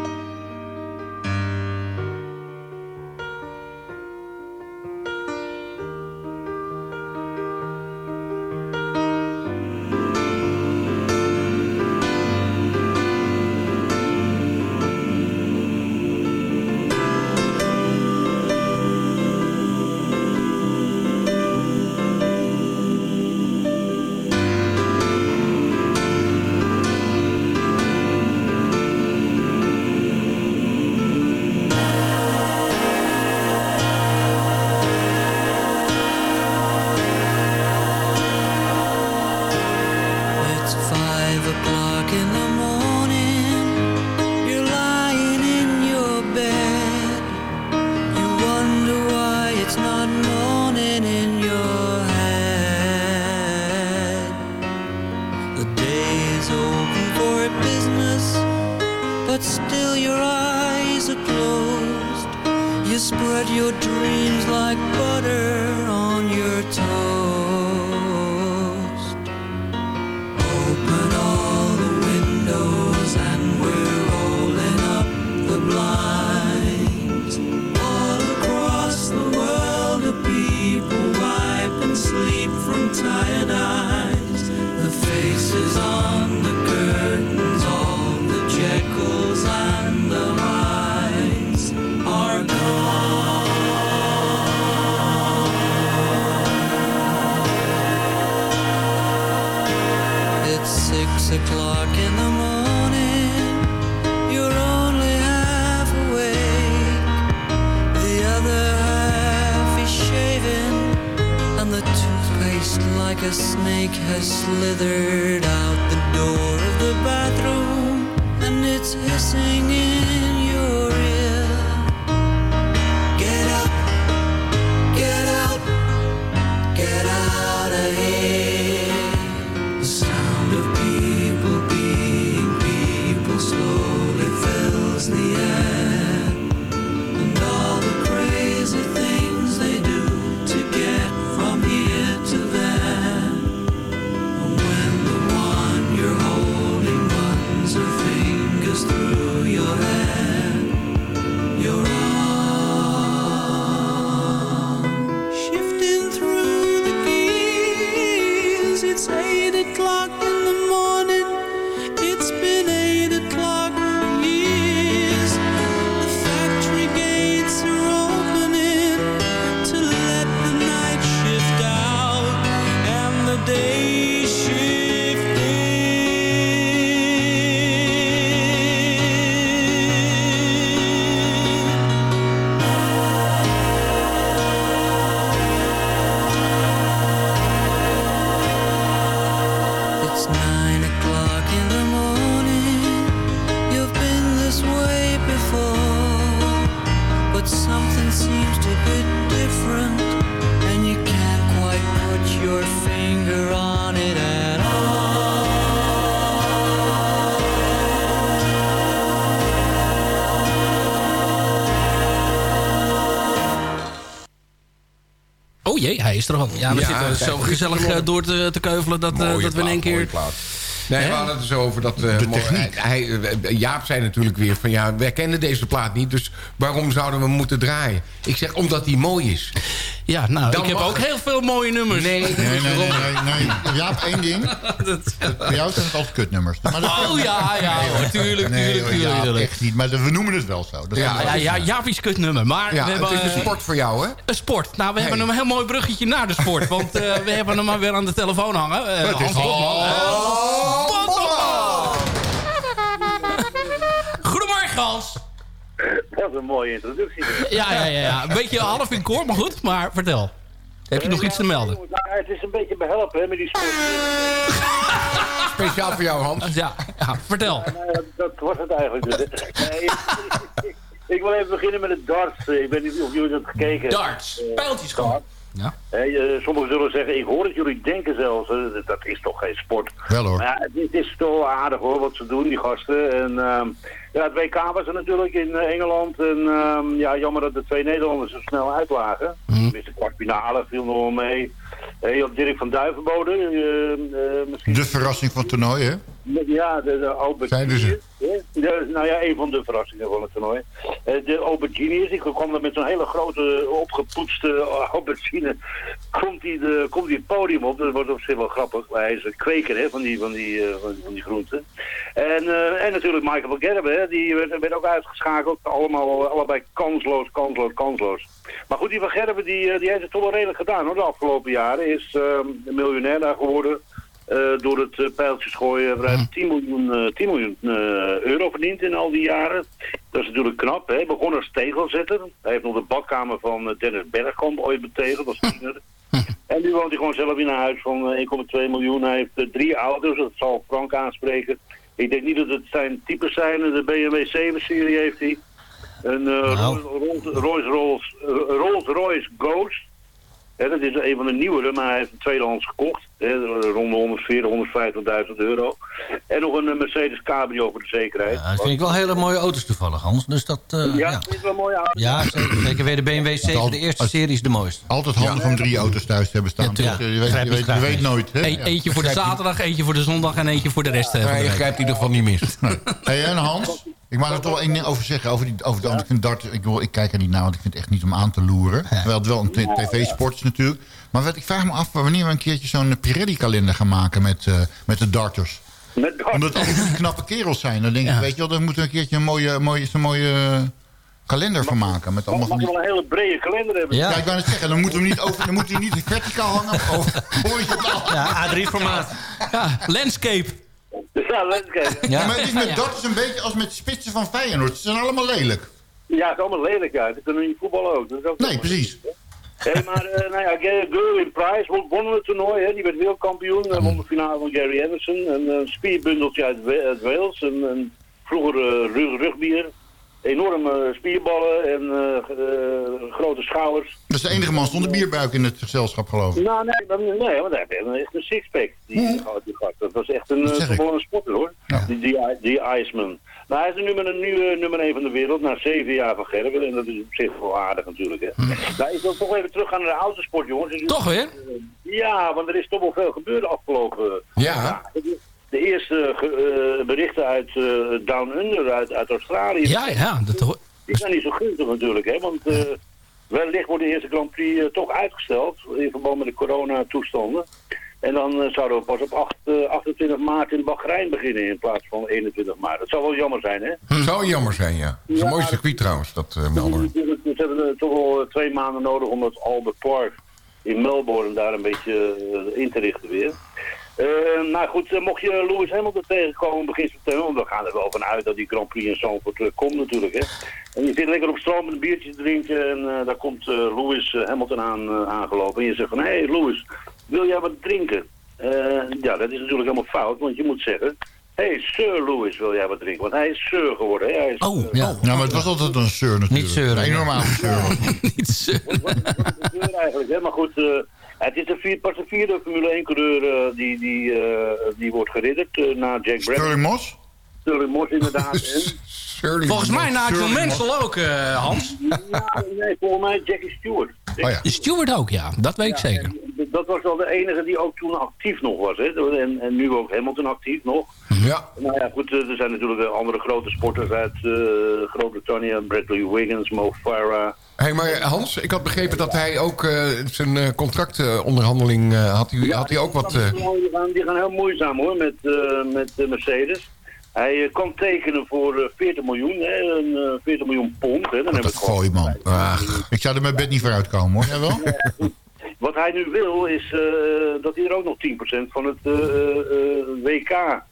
hij is er al. Ja, we Ja, zitten kijk, zo gezellig eh, door te, te keuvelen dat, eh, dat we in één keer... Nee, we hadden het dus over dat... eh, mooi- Hij, eh, Jaap zei natuurlijk weer van... ja, wij kennen deze plaat niet, dus waarom zouden we moeten draaien? Ik zeg, omdat hij mooi is. Ja, nou, Dan ik heb ook het. heel veel mooie nummers. Nee, Nee, nee, nee, nee, nee. Jaap, één ding. Voor jou zijn het altijd kutnummers. Maar dat- Oh ja, ja, Nee, hoor, tuurlijk, nee, tuurlijk, tuurlijk, Jaap, echt niet. Maar we noemen het wel zo. Dat Ja, is- ja, ja, Jaapie's kutnummer. Maar Ja, we hebben, het is een eh, sport voor jou, hè? Een sport. Nou, we hebben een heel mooi bruggetje naar de sport. Want eh, we hebben hem maar weer aan de telefoon hangen. Het is Hans Botman. Hans Dat is een mooie introductie. Ja, ja, ja, ja. Een beetje half in koor, maar goed. Maar vertel. Heb je nog iets te melden? Nou, het is een beetje behelpen hè, met die sport. Speciaal voor jou, Hans. Ja, ja vertel. Nou ja, dat was het eigenlijk. Dus. Nee, ik, ik wil even beginnen met het darts. Ik weet niet of jullie dat gekeken hebben. Darts. Pijltjes gewoon. Ja. Hè, eh, sommigen zullen zeggen, ik hoor het jullie denken zelfs, dat is toch geen sport. Wel hoor. Maar ja, het, is toch aardig hoor, wat ze doen, die gasten. En ehm, ja, het WK was er natuurlijk in eh, Engeland. En ehm, ja, jammer dat de twee Nederlanders zo snel uitlagen. Tenminste, de kwartfinale viel nog wel mee. Had Dirk van Duivenbode. eh, eh, misschien... De verrassing van het toernooi, hè? Ja, de, de. Zeiden ze. Nou ja, een van de verrassingen van het toernooi. Eh, de aubergine is, ik kwam er met zo'n hele grote opgepoetste aubergine. Komt hij het podium op, dat wordt op zich wel grappig. Hij is een kweker hè, van, die, van, die, eh, van, die groenten. En, eh, en natuurlijk Michael van Gerben, die werd, ook uitgeschakeld. Allemaal, allebei kansloos, kansloos, kansloos. Maar goed, die van Gerben die, die heeft het toch wel redelijk gedaan hoor, de afgelopen jaren. Is eh, miljonair daar geworden. Eh, door het uh, pijltjes gooien ruim 10 miljoen, uh, 10 miljoen uh, euro verdiend in al die jaren. Dat is natuurlijk knap. Hè? Begon als tegelzetter. Hij heeft nog de badkamer van Dennis Bergkamp ooit betegeld als tiener. en nu woont hij gewoon zelf in een huis van 1,2 miljoen. Hij heeft drie auto's, dat zal Frank aanspreken. Ik denk niet dat het zijn types zijn. De BMW 7-serie heeft hij. Een uh, nou. Rolls, Rolls, Rolls Royce Ghost. He, dat is een van de nieuwere, maar hij heeft een tweedehands gekocht. He, rond de 140.000, 150.000 euro. En nog een Mercedes Cabrio voor de zekerheid. Ja, dat vind ik wel hele mooie auto's toevallig, Hans. Dus dat, uh, ja, ja, dat is wel een mooie auto. Ja, zeker, zeker weer de BMW 7, de eerste serie is de mooiste. Altijd handig ja. om drie auto's thuis te hebben staan. Ja, je, weet, je, weet, je weet nooit. Hè? E eentje voor de zaterdag, eentje voor de zondag en eentje voor de rest. Ja, je grijpt in ieder geval niet mis. Nee. Hey, en Hans, ik mag er toch één ding over zeggen. Over die, over de, ik vind dart, ik, ik kijk er niet naar, want ik vind het echt niet om aan te loeren. Terwijl het wel een tv-sport is natuurlijk. Maar wat, ik vraag me af wanneer we een keertje zo'n Pirelli-kalender gaan maken met, uh, met de darters. Met darters? Omdat het die knappe kerels zijn. Dan denk ik, ja. weet je wel, daar moeten we een keertje een mooie, mooie, een mooie uh, kalender van maken. Met allemaal van die... wel een hele brede kalender hebben. Ja, ja ik wou het zeggen. Dan moeten we niet, over, dan moeten we niet verticaal hangen. Of horizontaal. Ja, A3-formaat. Ja, landscape. Ja, landscape. Ja. maar het is met darters een beetje als met spitsen van Feyenoord. Ze zijn allemaal lelijk. Ja, het is allemaal lelijk uit. Dat kunnen niet voetballen ook. Dat is ook nee, precies. Hey, maar uh, nou ja, Gerwin Price won, won het toernooi, hè. die werd wereldkampioen. Hij won de finale van Gary Anderson. Een, een spierbundeltje uit, uit Wales, een, een vroeger uh, rugbier. Enorme spierballen en uh, grote schouders. Dat is de enige man zonder bierbuik in het gezelschap, geloof ik. Nou, nee, nee want hij heeft echt een sixpack. Die, Hm. die gast. Dat was echt een gewone sporter, hoor. Die, die, die Iceman. Nou, hij is nu nummer, nu, nummer 1 van de wereld, na zeven jaar van Gerben. En dat is op zich wel aardig natuurlijk. Hè. Nou, ik wil toch even teruggaan naar de autosport, jongens. Dus, Toch weer? Ja, want er is toch wel veel gebeurd de afgelopen Ja. De eerste uh, berichten uit uh, Down Under, uit, uit Australië. Ja, ja. Dat die zijn niet zo gunstig natuurlijk, hè. Want wellicht wordt de eerste Grand Prix toch uitgesteld. In verband met de coronatoestanden. En dan uh, zouden we pas op 8, uh, 28 maart in Bahrein beginnen in plaats van 21 maart. Dat zou wel jammer zijn, hè? Hm. Zou jammer zijn, ja. Het is een mooi circuit trouwens, dat uh, Melbourne. Dus we hebben toch wel twee maanden nodig om het Albert Park in Melbourne daar een beetje in te richten weer. Nou goed, mocht je Lewis Hamilton tegenkomen begin september, want we gaan er wel van uit dat die Grand Prix in Zandvoort komt natuurlijk, hè. En je zit lekker op strand met een biertje te drinken en daar komt Lewis Hamilton aan, aangelopen. En je zegt van, hé hey, Lewis, wil jij wat drinken? Uh, ja, dat is natuurlijk helemaal fout, want je moet zeggen... Hé, hey, Sir Lewis, wil jij wat drinken? Want hij is Sir geworden, hè? Hij is, oh, ja. Uh, nou, maar het was altijd een Sir natuurlijk. Niet Sir. Een enorme Sir. Niet Sir. Sir eigenlijk, hè? Maar goed, uh, het is de vier, pas de vierde Formule 1-coureur die, die, die wordt geridderd na Jack Brabham. Sterling Moss? Sterling Moss, inderdaad. en, Volgens mij Nigel Mansell ook, uh, Hans. Ja, nee, volgens mij Jackie Stewart. Oh, ja. Stewart ook, ja. Dat weet ik ja, zeker. Dat was wel de enige die ook toen actief nog was. Hè? En, en nu ook Hamilton actief nog. Ja. Nou ja, goed, er zijn natuurlijk andere grote sporters uit uh, Groot-Brittannië. Bradley Wiggins, Mo Farah. Hé, hey, maar Hans, ik had begrepen dat hij ook uh, zijn uh, contractonderhandeling had. Hij, ja, had hij ook wat... Die gaan, die gaan heel moeizaam hoor, met, met Mercedes. Hij kan tekenen voor 40 miljoen, hè, een, 40 miljoen pond. Hè. Dan dat gooi, man. Ach, ik zou er mijn bed niet voor uitkomen, hoor. Jawel? Wat hij nu wil, is uh, dat hij er ook nog 10% van het uh, uh, WK,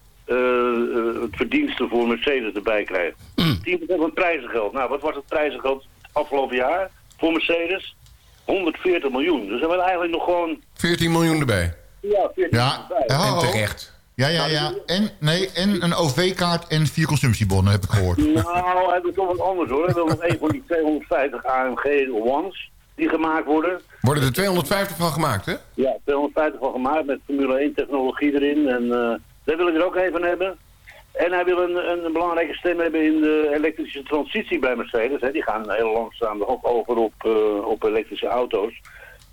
het verdienste voor Mercedes erbij krijgt. Mm. 10% van het prijzengeld. Nou, wat was het prijzengeld afgelopen jaar voor Mercedes? 140 miljoen. Dus wil eigenlijk nog gewoon... 14 miljoen erbij. Ja, 14 ja. miljoen erbij. En terecht. Ja, ja, ja. En, nee, en een OV-kaart en vier consumptiebonnen, heb ik gehoord. Nou, hij doet toch wat anders hoor. Hij wil nog een van die 250 AMG Ones die gemaakt worden. Worden er 250 van gemaakt, hè? Ja, 250 van gemaakt met Formule 1 technologie erin. En uh, dat wil ik er ook even hebben. En hij wil een, een belangrijke stem hebben in de elektrische transitie bij Mercedes. Hè. Die gaan heel langzaam over op, uh, op elektrische auto's.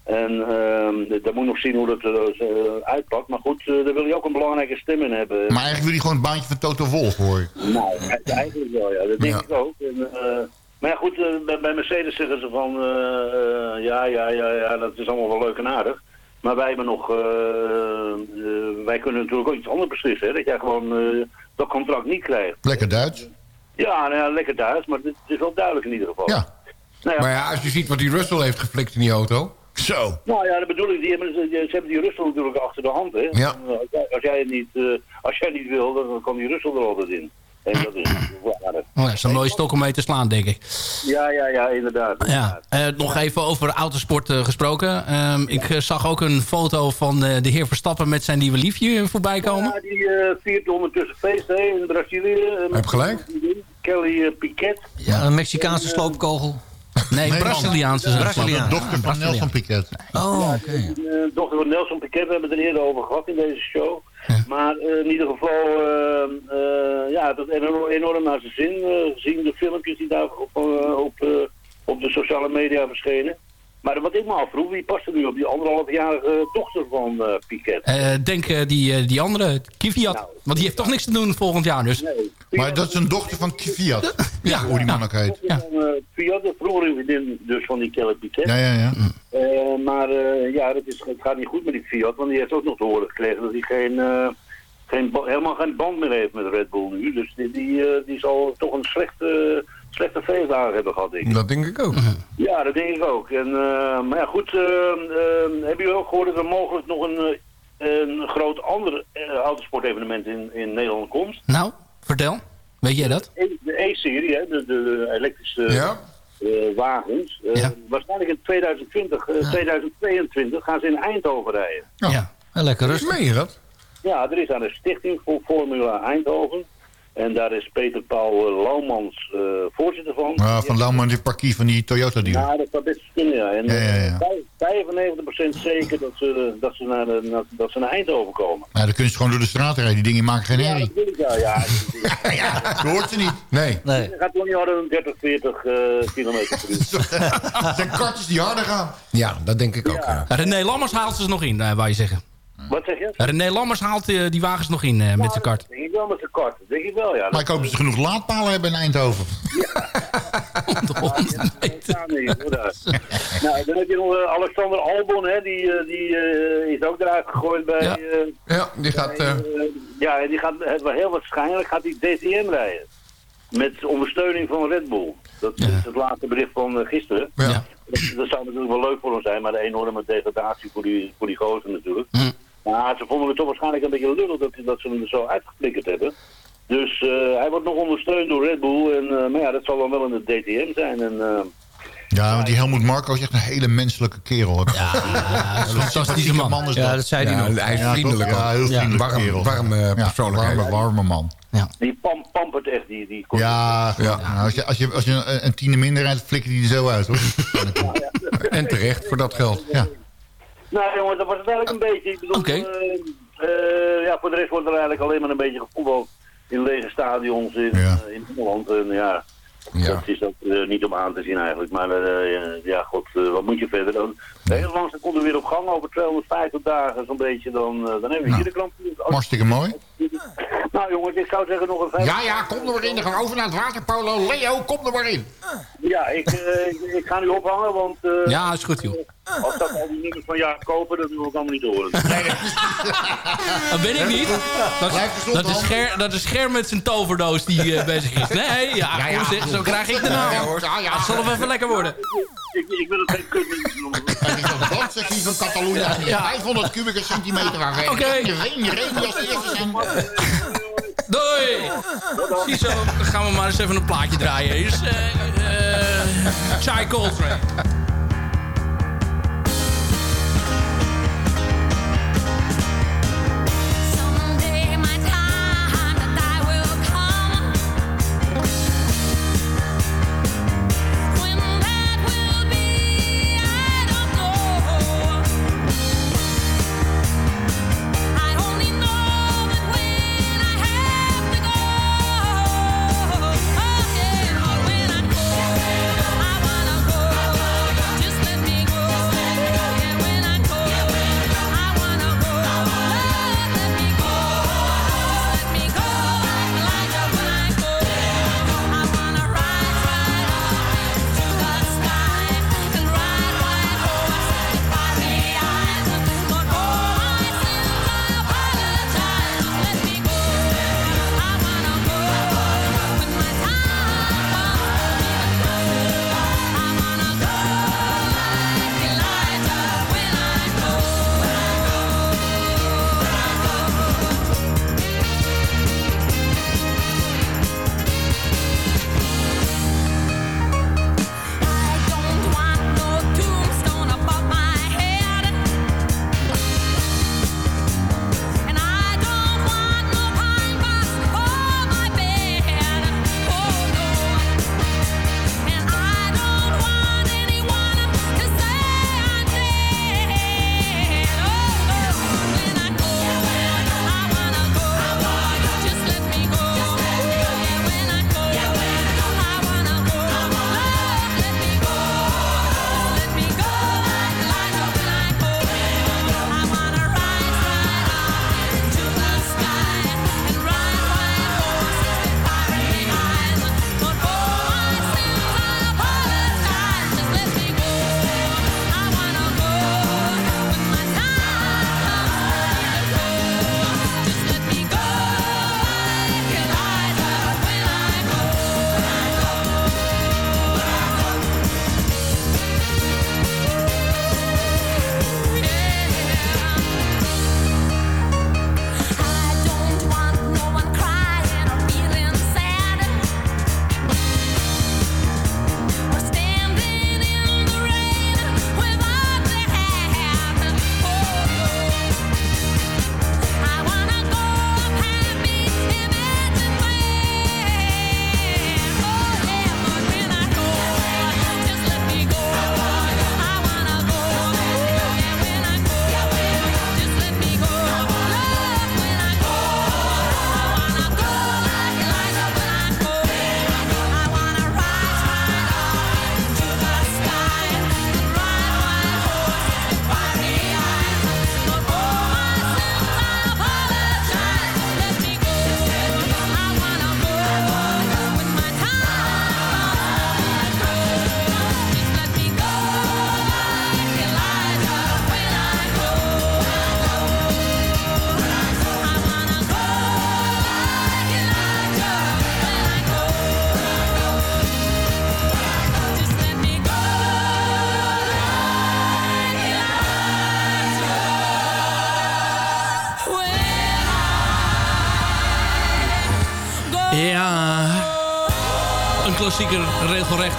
En uh, daar moet nog zien hoe dat uh, uitpakt. Maar goed, uh, daar wil je ook een belangrijke stem in hebben. Maar eigenlijk wil je gewoon een baantje van Toto Wolf, hoor. Nou, eigenlijk wel, ja. Dat denk ja. ik ook. En, maar ja, goed, bij, bij, Mercedes zeggen ze van... ja, ja, ja, ja, dat is allemaal wel leuk en aardig. Maar wij hebben nog... wij kunnen natuurlijk ook iets anders beslissen, hè. Dat jij gewoon dat contract niet krijgt. Lekker Duits. Ja, nou ja, lekker Duits, maar het is wel duidelijk in ieder geval. Ja. Nou ja. Maar ja, als je ziet wat die Russell heeft geflikt in die auto... Zo. Nou ja, dat bedoel ik. Die hebben, ze hebben die Russell natuurlijk achter de hand. Hè? Ja. Als, jij, als, jij niet, uh, als jij niet wil, dan kan die Russell er altijd in. En dat is oh, dat is een mooie stok om mee te slaan, denk ik. Ja, ja, ja, inderdaad. Ja. Uh, nog even over autosport uh, gesproken. Um, ik zag ook een foto van de heer Verstappen met zijn nieuwe liefje voorbij komen. Ja, die viert ondertussen feest hè, in Brazilië. Heb gelijk. Kelly Piquet. Ja, een Mexicaanse sloopkogel. Nee, nee Braziliaanse. De dochter van Nelson Piquet. Oh, oké. Okay. De dochter van Nelson Piquet, we hebben het er eerder over gehad in deze show. Maar uh, in ieder geval, uh, uh, ja, dat enorm, enorm naar zijn zin. gezien de filmpjes die daar op, op, op de sociale media verschenen. Maar wat ik me afvroeg, wie past er nu op die anderhalfjarige dochter van uh, Piquet? Uh, denk uh, die, die andere, Kvyat. Nou, Want die heeft toch niks te doen volgend jaar dus. Nee, maar dat is een dochter van Kvyat. ja, hoe die man ook heet. Ja. Kvyat, de vroegere vriendin dus van die Kelly Piquet. Ja, ja, ja. maar ja, het, is, het gaat niet goed met die Fiat, want die heeft ook nog te horen gekregen dat hij geen... Geen, helemaal geen band meer heeft met Red Bull nu. Dus die, die, die zal toch een slechte slechte feestdagen hebben gehad, denk ik. Dat denk ik ook. Ja, dat denk ik ook. En, uh, maar ja, goed, uh, uh, hebben jullie ook gehoord dat er mogelijk nog een, een groot ander autosportevenement in, in Nederland komt? Nou, vertel. Weet jij dat? De E-serie, hè, de, de, elektrische ja? wagens. Eh, Waarschijnlijk in 2020, eh, 2022 gaan ze in Eindhoven rijden. Ja, lekker rustig. Meen je dat? Ja, er is aan de Stichting voor Formula Eindhoven. En daar is Peter Paul eh, Laumans eh, voorzitter van. Ah, van Lauwman, die parkie van die Toyota dealer. Ja, dat zou best kunnen, ja. En Ja, ja, ja. eh, 95% zeker dat ze, dat, ze naar, dat ze naar Eindhoven komen. Ja, dan kun je gewoon door de straat rijden. Die dingen maken geen Ja, herrie. dat wil ik, ja. ja. Dat hoort ze niet. Nee. Het gaat toch niet harder dan 30, 40 eh, kilometer per uur. Het zijn kartjes die harder gaan. Ja, dat denk ik ook. Ja. René Lammers haalt ze nog in, eh, wou je zeggen. Wat zeg je? René Lammers haalt eh, die wagens nog in eh, met zijn kart. Denk ik wel met zijn kart. Denk ik wel, ja. Maar ik hoop dat ze genoeg laadpalen hebben in Eindhoven. Ja, nee, hoor, daar. nou, dan heb je nog eh, Alexander Albon, hè, die, die eh, is ook eruit gegooid bij... Ja. eh, Ja, die gaat... bij, ja, en die gaat wel heel waarschijnlijk gaat die DTM rijden. Met ondersteuning van Red Bull. Dat is het laatste bericht van gisteren. Ja. Dat, dat zou natuurlijk wel leuk voor hem zijn, maar de enorme degradatie voor die, voor die gozer natuurlijk. Hm. Maar ze vonden het toch waarschijnlijk een beetje lullig dat, dat ze hem er zo uitgeflikkerd hebben. Dus eh, hij wordt nog ondersteund door Red Bull. En, eh, maar ja, dat zal dan wel in de DTM zijn. En, eh, Ja, want die Helmoet Marco is echt een hele menselijke kerel. Ja, een fantastische man. is Ja, dat. zei hij ja, nog. hij is Ja, vriendelijk. Ja, heel vriendelijk warm, kerel. warme Ja, persoonlijkheid. warme, warme man. die pam, pampert echt, die, die Ja, Ja. nou, als je, als je, als je een, een tiende minder rijdt, flikker die er zo uit, hoor. En terecht voor dat geld. Ja. Nou jongen, dat was het eigenlijk een beetje. Ik bedoel, eh, eh, ja, voor de rest wordt er eigenlijk alleen maar een beetje gevoetbald in lege stadions in, Ja. eh, in Engeland. En ja, Ja. dat is ook eh, niet om aan te zien eigenlijk. Maar eh, ja, god, wat moet je verder dan? Heel langzaam komt er weer op gang, over 250 dagen zo'n beetje. Dan, eh, dan hebben we Nou, hier de Prix. Hartstikke mooi. Nou jongens, ik zou zeggen nog een vijf... Ja, ja, kom er maar in. Dan gaan we over naar het waterpolo. Leo, kom er maar in. Ja, ik, eh, ik, ik ga nu ophangen, want... eh, Ja, is goed joh. Als dat al die nummers van Jaap kopen, dat wil ik allemaal niet horen. Dat ben ik niet. Dat, is. Ger, dat is Ger met zijn toverdoos die eh, bezig is. Nee, ja, zeg, zo krijg ik de naam. Het zal wel even lekker worden. ik, ik wil het geen kut noemen. Dat is dat danscircuit van Catalonië. Ja. 500 kubieke centimeter aan. Oké. Regen, regen als de eerste zijn. Doei! Ziezo, dan gaan we maar eens even een plaatje draaien. Hier is eh eh Chai Coltrane.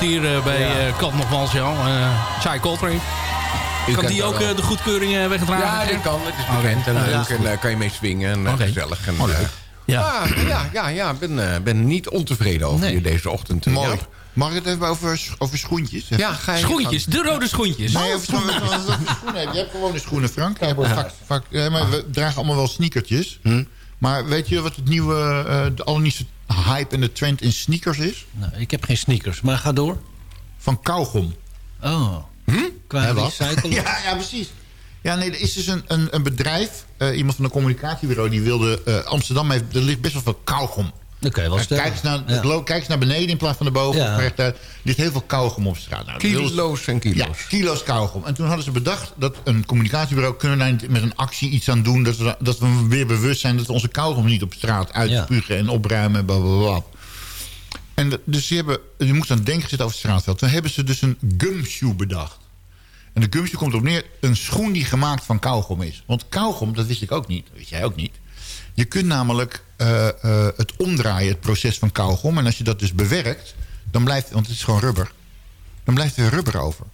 Hier eh, bij Ja. eh Kant nog Walsjo. Uh, Chai Coltrane. U Kan die dat ook wel. eh, de goedkeuring eh, wegdragen? Ja, dit kan. Het is bekend. En Ja, leuk. ja. En daar kan je mee swingen. En eh, gezellig. En, Oh, leuk. eh, Ja. ja, ja, ja, ja. Ik ben, eh, ben niet ontevreden over je deze ochtend. eh, Mooi. Jaap. Mag ik het even over, over schoentjes? Ja, ga je Schoentjes, de rode schoentjes. Nee, over schoenen. over schoenen. Je hebt gewoon de schoenen, Frank. Vaak, vaak, ja, maar we dragen allemaal wel sneakertjes. Hm? Maar weet je wat het nieuwe, eh, de allernieuwste hype en de trend in sneakers is? Nou, ik heb geen sneakers, maar ga door. Van kauwgom. Oh. Qua Hè, wat? recyclen? ja, ja, precies. Ja, nee, er is dus een, een, een bedrijf, eh, iemand van een communicatiebureau... die wilde eh, Amsterdam, heeft, er ligt best wel veel kauwgom. Je wel Eh. Kijk eens, naar, Ja. kijk eens naar beneden in plaats van naar boven. Ja. Er ligt heel veel kauwgom op straat. Nou, Kilo's en kilo's. Ja, kilo's kauwgom. En toen hadden ze bedacht dat een communicatiebureau... kunnen daar met een actie iets aan doen... dat we, dat we weer bewust zijn dat we onze kauwgom niet op straat uitspugen... en opruimen en blablabla. En dus ze hebben, je moest aan het denken zitten over het straatveld. Toen hebben ze dus een gumshoe bedacht. En de gumshoe komt op neer een schoen die gemaakt van kauwgom is. Want kauwgom, dat wist ik ook niet, dat wist jij ook niet. Je kunt namelijk eh, eh, het omdraaien, het proces van kauwgom. En als je dat dus bewerkt, dan blijft, want het is gewoon rubber... dan blijft er rubber over.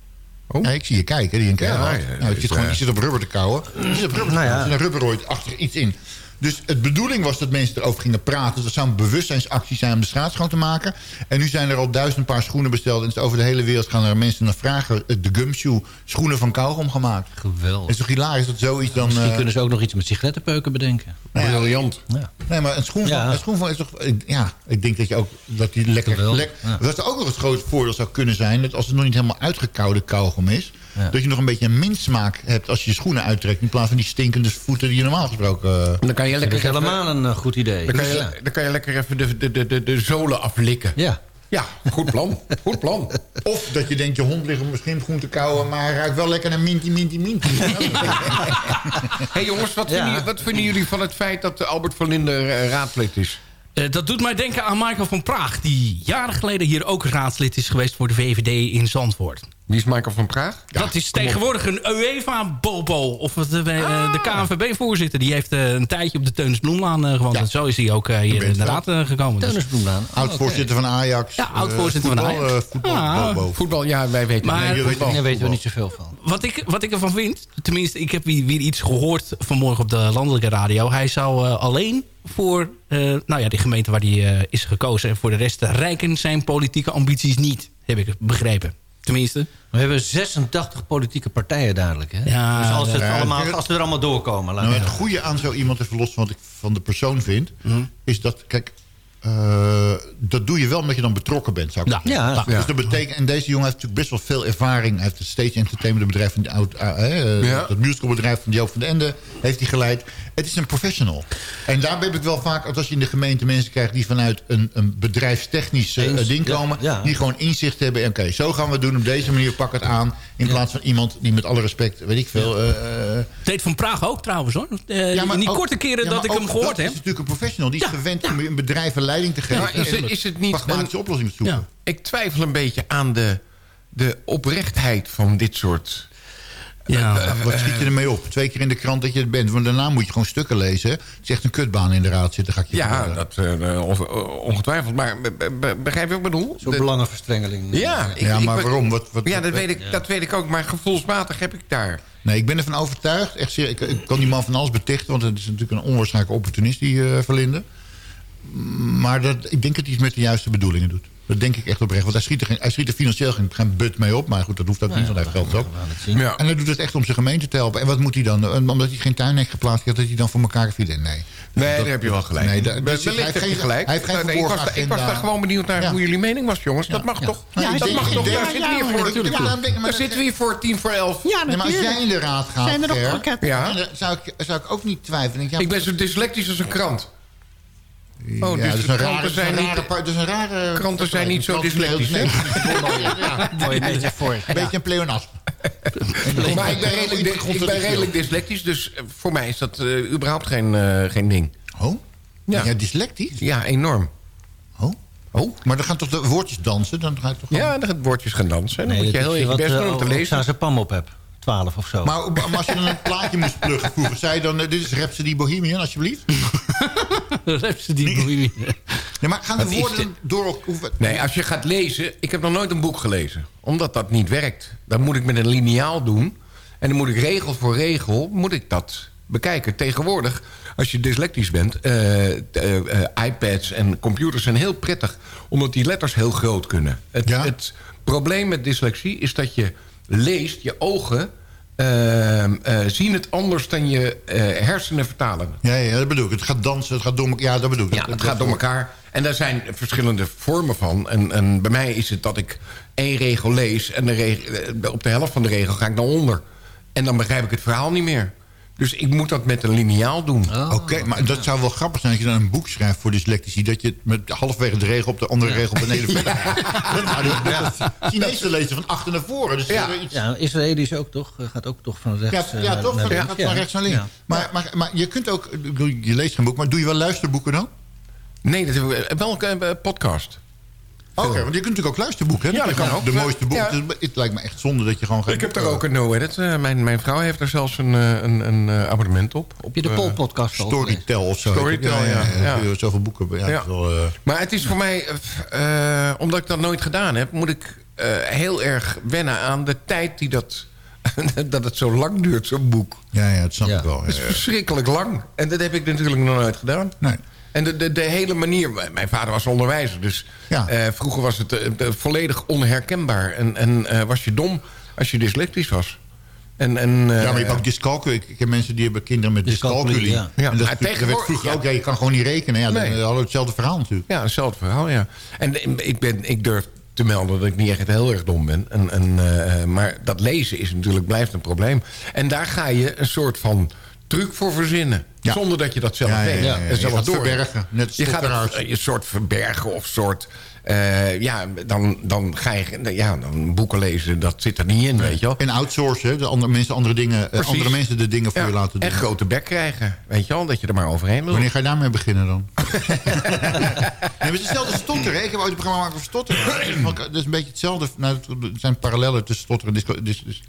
Ja, ik zie je kijken, die een keer. Ja, Ja, ja, nou, je, zit gewoon, eh, je zit op rubber te kauwen. Je zit op rubber Nou ja. Er zit een rubberooid achter iets in. Dus het bedoeling was dat mensen erover gingen praten. Dus dat zou een bewustzijnsactie zijn om de straat schoon te maken. En nu zijn er al duizend paar schoenen besteld. En dus over de hele wereld gaan er mensen naar vragen. De gumshoe schoenen van kauwgom gemaakt. Geweldig. Het is toch hilarisch dat zoiets dan... Misschien eh, kunnen ze ook nog iets met sigarettenpeuken bedenken. Briljant. Ja. Nee, maar een schoen, van, Ja. een schoen van is toch... Ja, ik denk dat je ook... Dat die lekker... Geweldig, lek, ja. Wat er ook nog het groot voordeel zou kunnen zijn... dat als het nog niet helemaal uitgekoude kauwgom is... Ja. dat je nog een beetje een mintsmaak hebt als je je schoenen uittrekt... in plaats van die stinkende voeten die je normaal gesproken... eh, Dan kan je Dat lekker even- helemaal een eh, goed idee. Dan kan, je, dan kan je lekker even de, de, de, de, de zolen aflikken. Ja. Ja, goed plan. Goed plan. Of dat je denkt, je hond ligt misschien groen te kauwen... maar hij ruikt wel lekker naar minty, minty, minty. hey jongens, wat, Ja. vinden, jullie- wat vinden jullie van het feit dat eh, Albert van Linden raadslid is? Eh, dat doet mij denken aan Michael van Praag... die jaren geleden hier ook raadslid is geweest voor de VVD in Zandvoort. Wie is Michael van Praag? dat is tegenwoordig een UEFA-bobo. Of het, eh, eh, de KNVB-voorzitter. Die heeft eh, een tijdje op de Teunis Bloemlaan eh, gewoond. Ja. En zo is hij ook hier in de wel. raad gekomen. Dus- Teunis Bloemlaan. Oh, Oud-voorzitter van Ajax. Ja, oud-voorzitter van Ajax. voetbal, voetbal, Ah. Voetbal, ja, wij weten Maar-. Nee, Voetbal. Daar weten we niet zoveel van. Wat ik, wat ik ervan vind, tenminste, ik heb weer, iets gehoord vanmorgen op de landelijke radio. Hij zou alleen voor nou ja, die gemeente waar hij is gekozen... en voor de rest rijken zijn politieke ambities niet, heb ik begrepen. Tenminste. We hebben 86 politieke partijen dadelijk. Hè? Ja, dus als, het ja. allemaal, als we er allemaal doorkomen. Nou, het goede aan zo iemand, even los van wat ik van de persoon vind... Mhm. is dat, kijk, eh, dat doe je wel omdat je dan betrokken bent, zou ik Ja. zeggen. Ja, Dus dat betekent, en deze jongen heeft natuurlijk best wel veel ervaring. Hij heeft het Stage Entertainment bedrijf van de oud, eh, eh, Ja. het musicalbedrijf van Joop van den Ende heeft hij geleid. Het is een professional. En daar heb ik wel vaak, als je in de gemeente mensen krijgt die vanuit een, een bedrijfstechnisch eh, ding komen, ja. die gewoon inzicht hebben. en Oké, zo gaan we het doen, op deze manier pak het aan. In plaats van iemand die met alle respect, weet ik veel. eh, eh, Deed van Praag ook trouwens hoor. Eh, ja, maar in die ook- korte keren ja, dat ik hem gehoord dat heb. is natuurlijk een professional. Die is Ja, gewend om een bedrijf een leiding te geven. Ja, is het- is het niet pragmatische een- oplossingen te zoeken. Ja. Ik twijfel een beetje aan de, de oprechtheid van dit soort... Ja. Ja, wat schiet je ermee op? Twee keer in de krant dat je het bent. Want daarna moet je gewoon stukken lezen. Het is echt een kutbaan in de raad zitten, ga ik je Ja, dat eh, on- ongetwijfeld. Maar be- be- begrijp je wat ik bedoel? Zo'n belangenverstrengeling. Ja, ik- Ja, maar ik- waarom? Wat, wat, Ja, dat wat- weet, ik, dat weet ik ook. Maar gevoelsmatig heb ik daar... Nee, ik ben ervan overtuigd. Echt serieus, ik, ik kan die man van alles betichten. Want het is natuurlijk een onwaarschijnlijke opportunist, die eh Verlinde. Maar dat, ik denk dat hij iets met de juiste bedoelingen doet. Dat denk ik echt oprecht. Want hij schiet er, geen, hij schiet er financieel geen, geen but mee op. Maar goed, dat hoeft ook niet, want hij heeft geld ook. Ja. En hij doet het echt om zijn gemeente te helpen. En wat moet hij dan? En Omdat hij geen tuin heeft geplaatst, dat hij dan voor elkaar vindt. Nee. Nee, Dat- daar heb je wel gelijk. Nee, daar- dus hij heeft geen- gelijk. hij heeft geen Nee, ik, was, verborgen ik was daar gewoon benieuwd naar Ja. hoe jullie mening was, jongens. dat mag ja. toch? Ja, dat mag toch? Daar ja, zitten we ja, hier voor. natuurlijk. Ja, Daar zitten we hier voor tien voor elf. Nee, maar als jij in de raad gaat, Zijn er nog? Ja. zou ik, zou ik ook niet twijfelen. Ja, Ik ben zo dyslectisch als een krant. Ja, Oh, dus dat is de een kranten rare, zijn een niet- rare, is een rare Kranten zijn niet zo dyslectisch, hè? Ja, Mooie metafoor. Een beetje een pleonasme. Maar ik ben redelijk, ik ben redelijk dyslectisch, dus eh, voor mij is dat eh, überhaupt geen, eh, geen ding. Oh? Ja. Ja, dyslectisch? Ja, enorm. Oh? Oh? Maar dan gaan toch de woordjes dansen? Dan ga ik toch Ja, dan gaat woordjes gaan dansen. Dan Nee, moet je heel is je wat best doen om te uh, lezen. ze pam op heb. 12 of zo. Maar, maar als je dan een plaatje moest pluggen vroeger... zei je dan, eh, dit is Rhapsody Bohemian, alsjeblieft? Rhapsody Bohemian. Nee, maar gaan de woorden door... Nee, als je gaat lezen... Ik heb nog nooit een boek gelezen. Omdat dat niet werkt. Dan moet ik met een liniaal doen. En dan moet ik regel voor regel... moet ik dat bekijken. Tegenwoordig, als je dyslectisch bent... eh, iPads en computers zijn heel prettig. Omdat die letters heel groot kunnen. Het, het probleem met dyslexie is dat je leest... je ogen eh, eh, zien het anders dan je eh, hersenen vertalen. Ja, ja, dat bedoel ik. Het gaat dansen, het gaat door elkaar. Ja, dat bedoel ik. Ja, het gaat door elkaar. En daar zijn verschillende vormen van. En, en bij mij is het dat ik één regel lees... en de reg- eh, op de helft van de regel ga ik naar onder. En dan begrijp ik het verhaal niet meer. Dus ik moet dat met een liniaal doen. Oké, maar dat zou wel grappig zijn als je dan een boek schrijft voor dyslectici... dat je met halverwege de regel op de andere regel beneden verder gaat. Gaan we de Chinese lezen van achter naar voren. Dus Ja, iets... ja Israëlisch ook toch? Gaat ook toch van rechts Ja, eh, ja naar- toch? naar Van, links. gaat Ja. van rechts naar links. Ja. Maar, maar, maar je kunt ook... ik Je leest geen boek, maar doe je wel luisterboeken dan? Nee, dat hebben we, wel een eh, podcast. Oké, want je kunt natuurlijk ook luisterboeken. hè? Ja, dat kan ook. De Ja. mooiste boeken. Ja. Dus het lijkt me echt zonde dat je gewoon... geen Ik heb daar ook een no edit. Eh, mijn, mijn vrouw heeft er zelfs een, eh, een, een eh, abonnement op. op je de eh, Pol-podcast Storytel of zo. Storytel, ja. ja. ja. Zoveel boeken. Ja, Ja. wel, eh, Maar het is voor mij, eh, eh, omdat ik dat nooit gedaan heb... moet ik eh, heel erg wennen aan de tijd die dat... dat het zo lang duurt, zo'n boek. Ja, ja, dat snap ik wel. Het is Ja, ja. verschrikkelijk lang. En dat heb ik natuurlijk nog nooit gedaan. Nee. En de, de, de hele manier... Mijn vader was onderwijzer, dus Ja. eh, vroeger was het eh, volledig onherkenbaar. En, en eh, was je dom als je dyslectisch was. En, en, eh, ja, maar je hebt ook dyscalculie. Ik, ik heb mensen die hebben kinderen met Dyscalculie, dyscalculie. ja. Ja, En dat, werd tegenwoordig- vroeger ja. ook. Ja, je kan gewoon niet rekenen. Ja, Nee. dan hadden we hetzelfde verhaal natuurlijk. Ja, hetzelfde verhaal, ja. En ik, ben, ik durf te melden dat ik niet echt heel erg dom ben. En, en, eh, maar dat lezen is natuurlijk, blijft een probleem. En daar ga je een soort van truc voor verzinnen. Ja. Zonder dat je dat zelf weet. ja, ja. En Je zelf gaat door. verbergen, net je gaat het, een soort verbergen of soort... eh, ja, dan, dan ga je ja, dan boeken lezen, dat zit er niet in, weet je wel. En outsourcen, de andere mensen, andere, dingen, eh, Precies. andere mensen de dingen voor Ja, je laten doen. En grote bek krijgen, weet je wel, dat je er maar overheen wil. Wanneer ga je daarmee beginnen dan? nee, het is hetzelfde stotteren. hè. Ik heb ooit een programma gemaakt over stotteren. Dat is een beetje hetzelfde. Nou, er zijn parallellen tussen stotteren en dus, dus,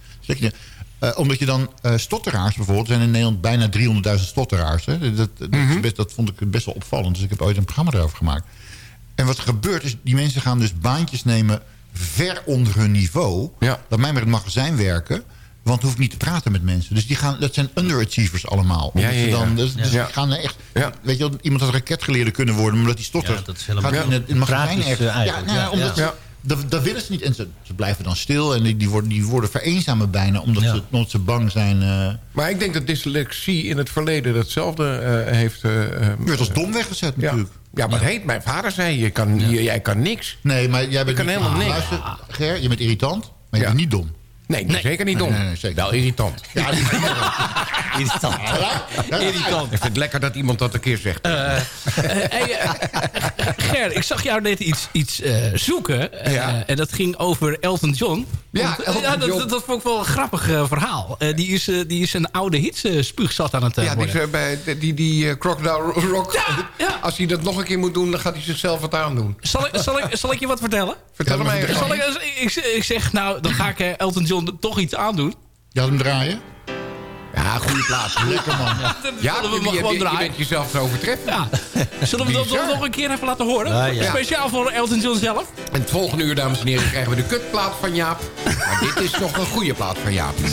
eh, omdat je dan eh, stotteraars bijvoorbeeld... er zijn in Nederland bijna 300.000 stotteraars. Hè. Dat, dat, Mhm. best, dat vond ik best wel opvallend. Dus ik heb ooit een programma erover gemaakt. En wat er gebeurt is, die mensen gaan dus baantjes nemen... ver onder hun niveau. Ja. Dat mij met het magazijn werken... Want hoef ik niet te praten met mensen. Dus die gaan, dat zijn underachievers allemaal. Ja, Omdat ja, dan, dus, dus Ja. die gaan echt... Ja. Weet je iemand had raketgeleerde kunnen worden... omdat hij stottert. Ja, dat is helemaal- gaat in het, in het magazijn echt... eh, Ja, nou ja, ja. omdat Ja. Ze, dat, dat willen ze niet. En ze, ze blijven dan stil. En die, die, worden, die worden vereenzamen bijna. Omdat, Ja. ze, omdat ze bang zijn... eh Maar ik denk dat dyslexie in het verleden hetzelfde eh, heeft... eh, eh, werd als dom weggezet natuurlijk. ja, maar heet, mijn vader zei, je kan, je- jij kan niks. Nee, maar jij bent kan niet- helemaal niks. Luister, Ger, je bent irritant. Maar je Ja. bent niet dom. Nee, zeker niet dom. Nee, nee, zeker. Wel irritant. Ja, Irritant. Irritant. Ik vind het lekker dat iemand dat een keer zegt. Eh, hey, eh, Ger, ik zag jou net iets, iets eh, zoeken. eh, Ja. En dat ging over Elton John. Ja, eh, Elton ja, dat, dat, dat vond ik wel een grappig eh, verhaal. Eh, die, is, eh, die is een oude hits eh, spuugzat aan het eh, Ja, die, worden. eh, bij, die, die, die eh, Crocodile Rock. Ja, ja. Als hij dat nog een keer moet doen, dan gaat hij zichzelf wat aandoen. Zal ik, zal, ik, zal ik je wat vertellen? Vertel even. Zal ik, ik, ik zeg, nou, dan ga ik eh, Elton John toch iets aandoen. Je had hem draaien? Ja, goede plaats. Lekker man. Ja, Zullen we je, hem je, gewoon je, je draaien? bent jezelf zo overtreffen. Ja. Zullen we dat nog een keer even laten horen? Ja. Speciaal voor Elton John zelf. En het volgende uur, dames en heren, krijgen we de kutplaat van Jaap. Maar dit is nog een goede plaat van Jaap.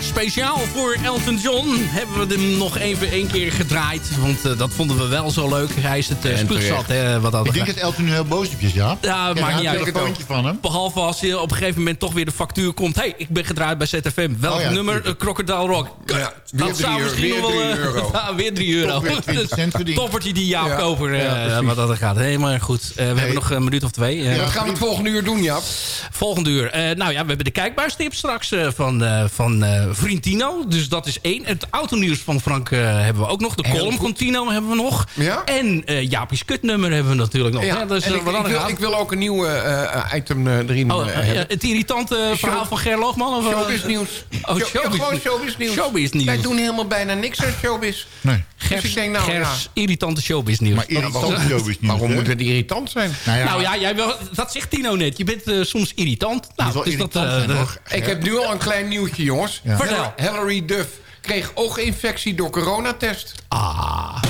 Ja, speciaal voor Elton John hebben we hem nog even één keer gedraaid. Want eh, dat vonden we wel zo leuk. Hij is het uh, spuugzat. hè, wat dat Ik denk dat Elton nu heel boos op je is, ja? Ja, maakt niet uit. van hem. Behalve als je op een gegeven moment toch weer de factuur komt. Hé, hey, ik ben gedraaid bij ZFM. Welk Oh ja, nummer? Uh, Crocodile Rock. weer dat zou misschien nog wel... weer eh, drie euro. ja, weer 3 euro. Toch weer 20 cent verdiend. Toppertje die Jaap Ja. Koper, eh, Ja, wat dat er gaat. Hé, maar goed. eh, we hebben nog een minuut of twee. eh. Wat gaan we het volgende uur doen, Jap? Volgende uur. Eh, nou ja, we hebben de kijkbuistip straks eh, van, eh van eh vriend Tino. Dus dat is één. Het autonieuws van Frank eh, hebben we ook nog. De Heel column goed. van Tino hebben we nog. Ja? En eh Jaapie's kutnummer hebben we natuurlijk nog. Ja. Dus, eh, ik, wat ik dan wil, ik wil ook een nieuw eh, item eh, erin Oh, eh, eh, hebben. het irritante verhaal van Ger Loogman? Of, eh? Showbiz nieuws. Oh, Show- showbiz Gewoon showbiz nieuws. Showbiz nieuws. Wij doen helemaal bijna niks aan showbiz. Nee. Dus ik denk, nou, Gers irritante showbiz nieuws. Maar irritant waarom- showbiz nieuws, Waarom hè? moet het irritant zijn? Nou ja, Nou ja, jij wil, dat zegt Tino net. Je bent eh, soms irritant. Nou, wel dus dat, irritant eh, zijn, de- hoor. Ik heb nu al een klein nieuwtje, jongens. Ja. Vertel. Hillary Duff kreeg ooginfectie door coronatest. Ah.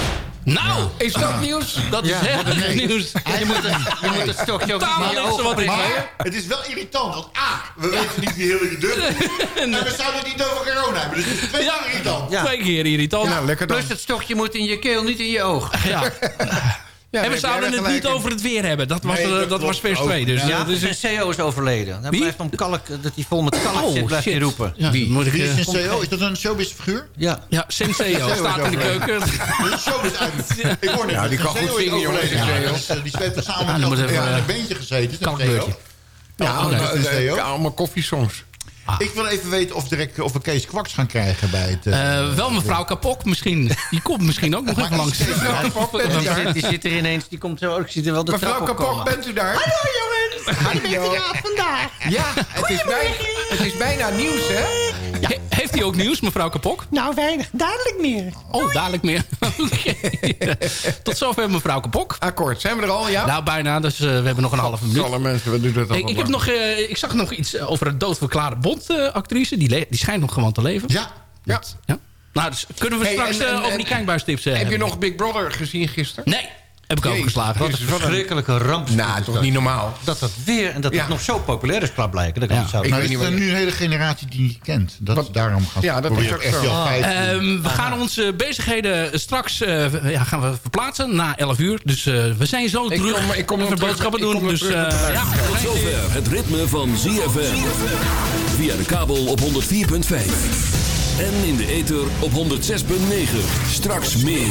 Nou, Is dat nieuws? dat is heel nieuws. Je moet, het- je moet het stokje ook niet wat ik. Maar het is wel irritant, want A, we weten niet wie Hillary Duff is. En we zouden het niet over corona hebben, dus het is twee Ja. keer irritant. Ja. Twee keer irritant. Lekker dan. Plus het stokje moet in je keel, niet in je oog. Ja. Ja, en we zouden het niet in. over het weer hebben. Dat was, Nee, eh, dat dat was vers 2. ook. Dus, Ja. eh, Ja, dus, een CEO is overleden. Hij Wie? blijft om kalk, dat hij vol met kalk Oh, zit, blijft hij roepen. Ja, Wie? moet ik, Wie eh, is een CEO? Is dat een showbiz-figuur? Ja. ja, Senseo staat in de keuken. Showbiz uit. Ik hoor net. Ja, die kan goed CEO zingen, jongens, overleden. die CEO. eh, zweeft er samen met dan eh, een beentje gezeten. dat kalkbeurtje. CEO. Ja, Oh, dat is koffiesongs. Ik wil even weten of, direct, of we Kees Kwaks gaan krijgen bij het... eh, Eh, wel mevrouw Kapok misschien. Die komt misschien ook nog even langs. Die die zit er ineens, die komt zo, ik zie er wel de Mevrouw Kapok, komen. bent u daar? Hallo jongens, ik ben er ja, vandaag. Ja, het is, bijna, het is bijna nieuws, hè? He- heeft hij ook nieuws, mevrouw Kapok? Nou, weinig, dadelijk meer. Oh, dadelijk meer. Oké. Tot zover mevrouw Kapok. Akkoord, zijn we er al, ja? Nou, bijna. Dus eh, we hebben nog een halve minuut. Alle mensen, wat doet dat Ik, allemaal? ik, heb nog, eh, ik zag nog iets over een doodverklaarde Bond-actrice. die, die schijnt nog gewoon te leven. Ja. Ja. Ja. Nou, dus kunnen we Hey, straks en- en- eh, over die kijkbuistips uh, Heb je nog Big Brother gezien gisteren? Nee, heb ik overgeslagen. Wat een- Verschrikkelijke ramp. Nou, toch niet normaal. Dat dat weer, en dat Ja. het nog zo populair is, klaar blijken. Dat Ja. Nou, is er nu een hele generatie die je niet kent. Dat Wat- daarom gaat Ja, dat is ook echt zo. Ehm, we gaan onze bezigheden straks eh, ja, gaan we verplaatsen na 11 uur. Dus eh, we zijn zo Ik terug. kom- ik kom Even boodschappen doen. Dus eh, ja, Tot zover het ritme van ZFM. Via de kabel op 104.5. En in de ether op 106.9. Straks meer.